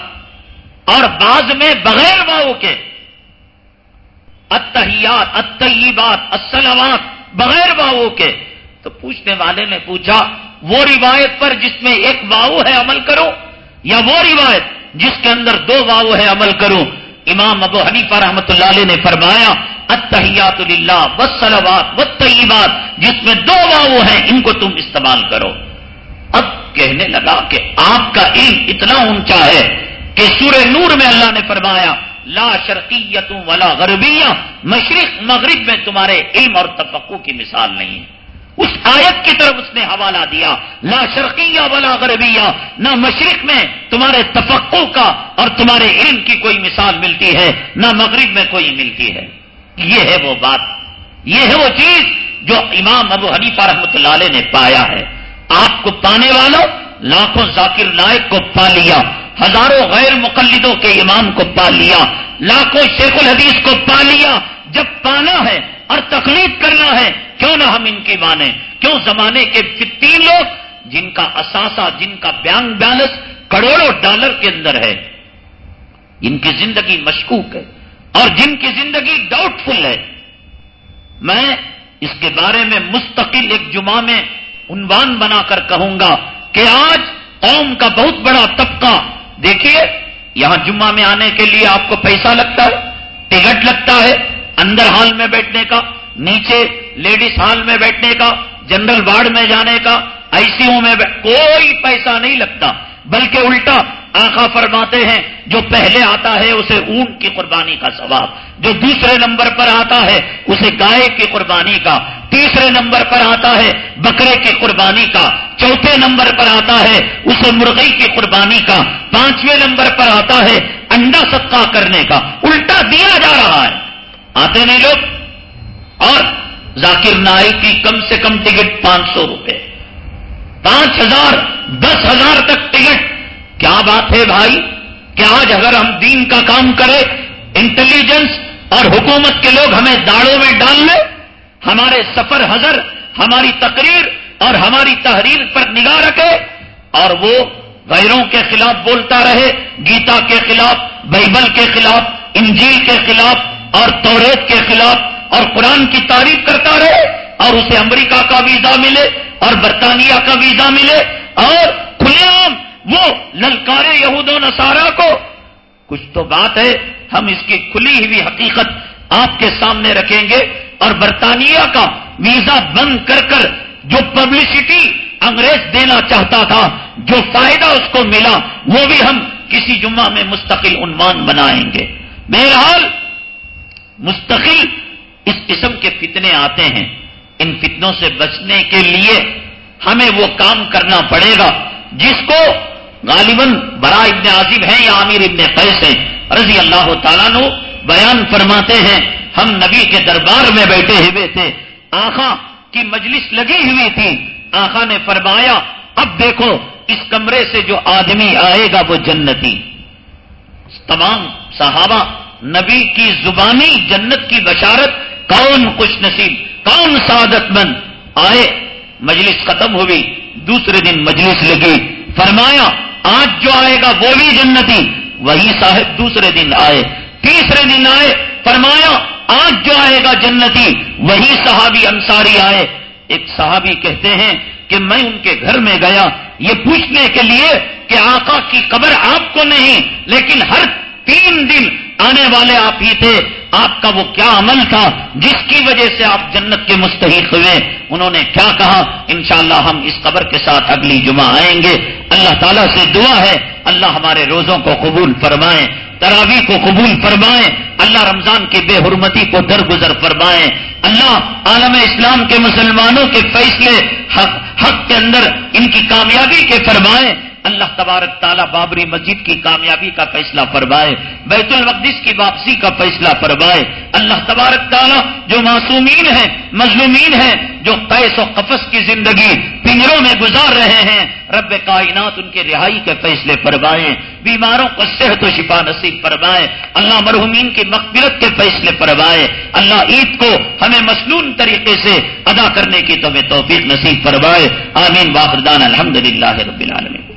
Speaker 1: اور بعض میں بغیر واؤ کے۔ اتحیات اتیبات السلامات بغیر واؤ کے۔ تو پوچھنے والے نے پوچھا، وہ روایت پر جس میں ایک واؤ ہے عمل کرو یا وہ روایت جس کے اندر دو واؤ ہے عمل کرو امام ابو حنیفہ رحمت اللہ علیہ نے فرمایا اتحیات اللہ وسلوات و طیبات جس میں دو واؤ ہیں، ان کو تم استعمال کرو۔ اب کہنے لگا کہ آپ کا علم اتنا اونچا ہے کہ سورہ نور میں اللہ نے فرمایا، لا شرقیت ولا غربیہ، مشرق مغرب میں تمہارے علم اور تفقو کی مثال نہیں ہے۔ اس آیت کی طرف اس نے حوالہ دیا۔ لا شرقیہ ولا غربیہ۔ نہ مشرق میں تمہارے تفقو کا اور تمہارے علم کی کوئی مثال ملتی ہے، نہ مغرب میں کوئی ملتی ہے۔ یہ ہے وہ بات۔ یہ ہے وہ چیز جو امام ابو حنیفہ رحمۃ اللہ علیہ نے پایا ہے۔ آپ کو پانے والوں، لاکھوں ذاکر نائک کو پا لیا۔ ہزاروں غیر مقلدوں کے امام کو پا لیا۔ لاکھوں شیخ الحدیث کو پا لیا۔ جب پانا ہے اور تقلید کرنا ہے کیوں نہ ہم ان کی مانیں؟ کیوں زمانے کے فتین لوگ جن کا اثاثہ جن کا بیان بیلنس کروڑوں ڈالر کے اندر ہے، ان کی زندگی مشکوک ہے اور جن کی زندگی ڈاؤٹ فل ہے۔ میں اس کے بارے میں مستقل ایک جمعہ میں عنوان بنا کر کہوں گا کہ آج قوم کا بہت بڑا طبقہ، دیکھیے، یہاں جمعہ میں آنے کے لیے آپ کو پیسہ لگتا ہے، ٹکٹ لگتا ہے، اندر ہال میں بیٹھنے کا۔ نیچے لیڈیز ہال میں بیٹھنے کا، جنرل وارڈ میں جانے کا، آئی سی یو میں کوئی پیسہ نہیں لگتا، بلکہ الٹا آخا فرماتے ہیں، جو پہلے آتا ہے اسے اونٹ کی قربانی کا ثواب، جو دوسرے نمبر پر آتا ہے اسے گائے کی قربانی کا، تیسرے نمبر پر آتا ہے بکرے کی قربانی کا، چوتھے نمبر پر آتا ہے اسے مرغی کی قربانی کا، پانچویں نمبر پر آتا ہے انڈا صدقہ کرنے کا۔ الٹا دیا جا رہا ہے۔ آتے نہیں لوگ؟ اور ذاکر نائک کی کم سے کم ٹکٹ پانچ سو روپے۔ پانچ ہزار، دس ہزار تک ٹکٹ۔ کیا بات ہے بھائی؟ کہ آج اگر ہم دین کا کام کریں، انٹیلیجنس اور حکومت کے لوگ ہمیں داڑوں میں ڈال لیں، ہمارے سفر حضر، ہماری تقریر اور ہماری تحریر پر نگاہ رکھے اور وہ غیروں کے خلاف بولتا رہے، گیتا کے خلاف، بائبل کے خلاف، انجیل کے خلاف اور توریت کے خلاف اور قرآن کی تعریف کرتا رہے اور اسے امریکہ کا ویزا ملے اور برطانیہ کا ویزا ملے اور کھلے عام وہ للکارے یہود و نصارہ کو، کچھ تو بات ہے، ہم اس کی کھلی ہوئی حقیقت آپ کے سامنے رکھیں گے اور برطانیہ کا ویزا بند کر کر جو پبلسٹی انگریز دینا چاہتا تھا، جو فائدہ اس کو ملا، وہ بھی ہم کسی جمعہ میں مستقل عنوان بنائیں گے۔ بہرحال، مستقل اس قسم کے فتنے آتے ہیں، ان فتنوں سے بچنے کے لیے ہمیں وہ کام کرنا پڑے گا جس کو غالباً برا ابن عظیم ہیں یا عامر ابن قیس ہیں۔ رضی اللہ تعالیٰ نو بیان فرماتے ہیں، ہم نبی کے دربار میں بیٹھے ہوئے تھے آخا کی مجلس لگی ہوئی تھی۔ آخا نے فرمایا، اب دیکھو، اس کمرے سے جو آدمی آئے گا وہ جنتی۔ تمام صحابہ، نبی کی زبانی جنت کی بشارت کون خوش نصیب، کون سعادت مند؟ آئے، مجلس ختم ہوئی، دوسرے دن مجلس لگی، فرمایا، آج جو آئے گا وہ بھی جنتی، وہی صاحب دوسرے دن آئے، تیسرے دن آئے، فرمایا، آج جو آئے گا جنتی، وہی صحابی انصاری آئے۔ ایک صحابی کہتے ہیں کہ میں ان کے گھر میں گیا، یہ پوچھنے کے لیے کہ آقا کی قبر آپ کو نہیں، لیکن ہر تین دن آنے والے آپ ہی تھے۔ آپ کا وہ کیا عمل تھا جس کی وجہ سے آپ جنت کے مستحق ہوئے؟ انہوں نے کیا کہا؟ انشاءاللہ ہم اس قبر کے ساتھ اگلی جمعہ آئیں گے۔ اللہ تعالیٰ سے دعا ہے۔ اللہ ہمارے روزوں کو قبول فرمائیں تراوی کو قبول فرمائیں اللہ رمضان کی بے حرمتی کو درگزر فرمائیں اللہ عالم اسلام کے مسلمانوں کے فیصلے حق حق کے اندر ان کی کامیابی کے فرمائیں اللہ تبارک تعالیٰ بابری مسجد کی کامیابی کا فیصلہ فرمائے، بیت المقدس کی واپسی کا فیصلہ فرمائے۔ اللہ تبارک تعالیٰ جو معصومین ہیں، مظلومین ہیں، جو قیس و قفص کی زندگی پنجروں میں گزار رہے ہیں، رب کائنات ان کے رہائی کے فیصلے فرمائے، بیماروں کو صحت و شفا نصیب فرمائے، اللہ مرحومین کی مقبرت کے فیصلے فرمائے۔ اللہ عید کو ہمیں مصنون طریقے سے ادا کرنے کی تمہیں توفیق نصیب فرمائے۔ آمین۔ باخردان الحمد للہ رب العالمین۔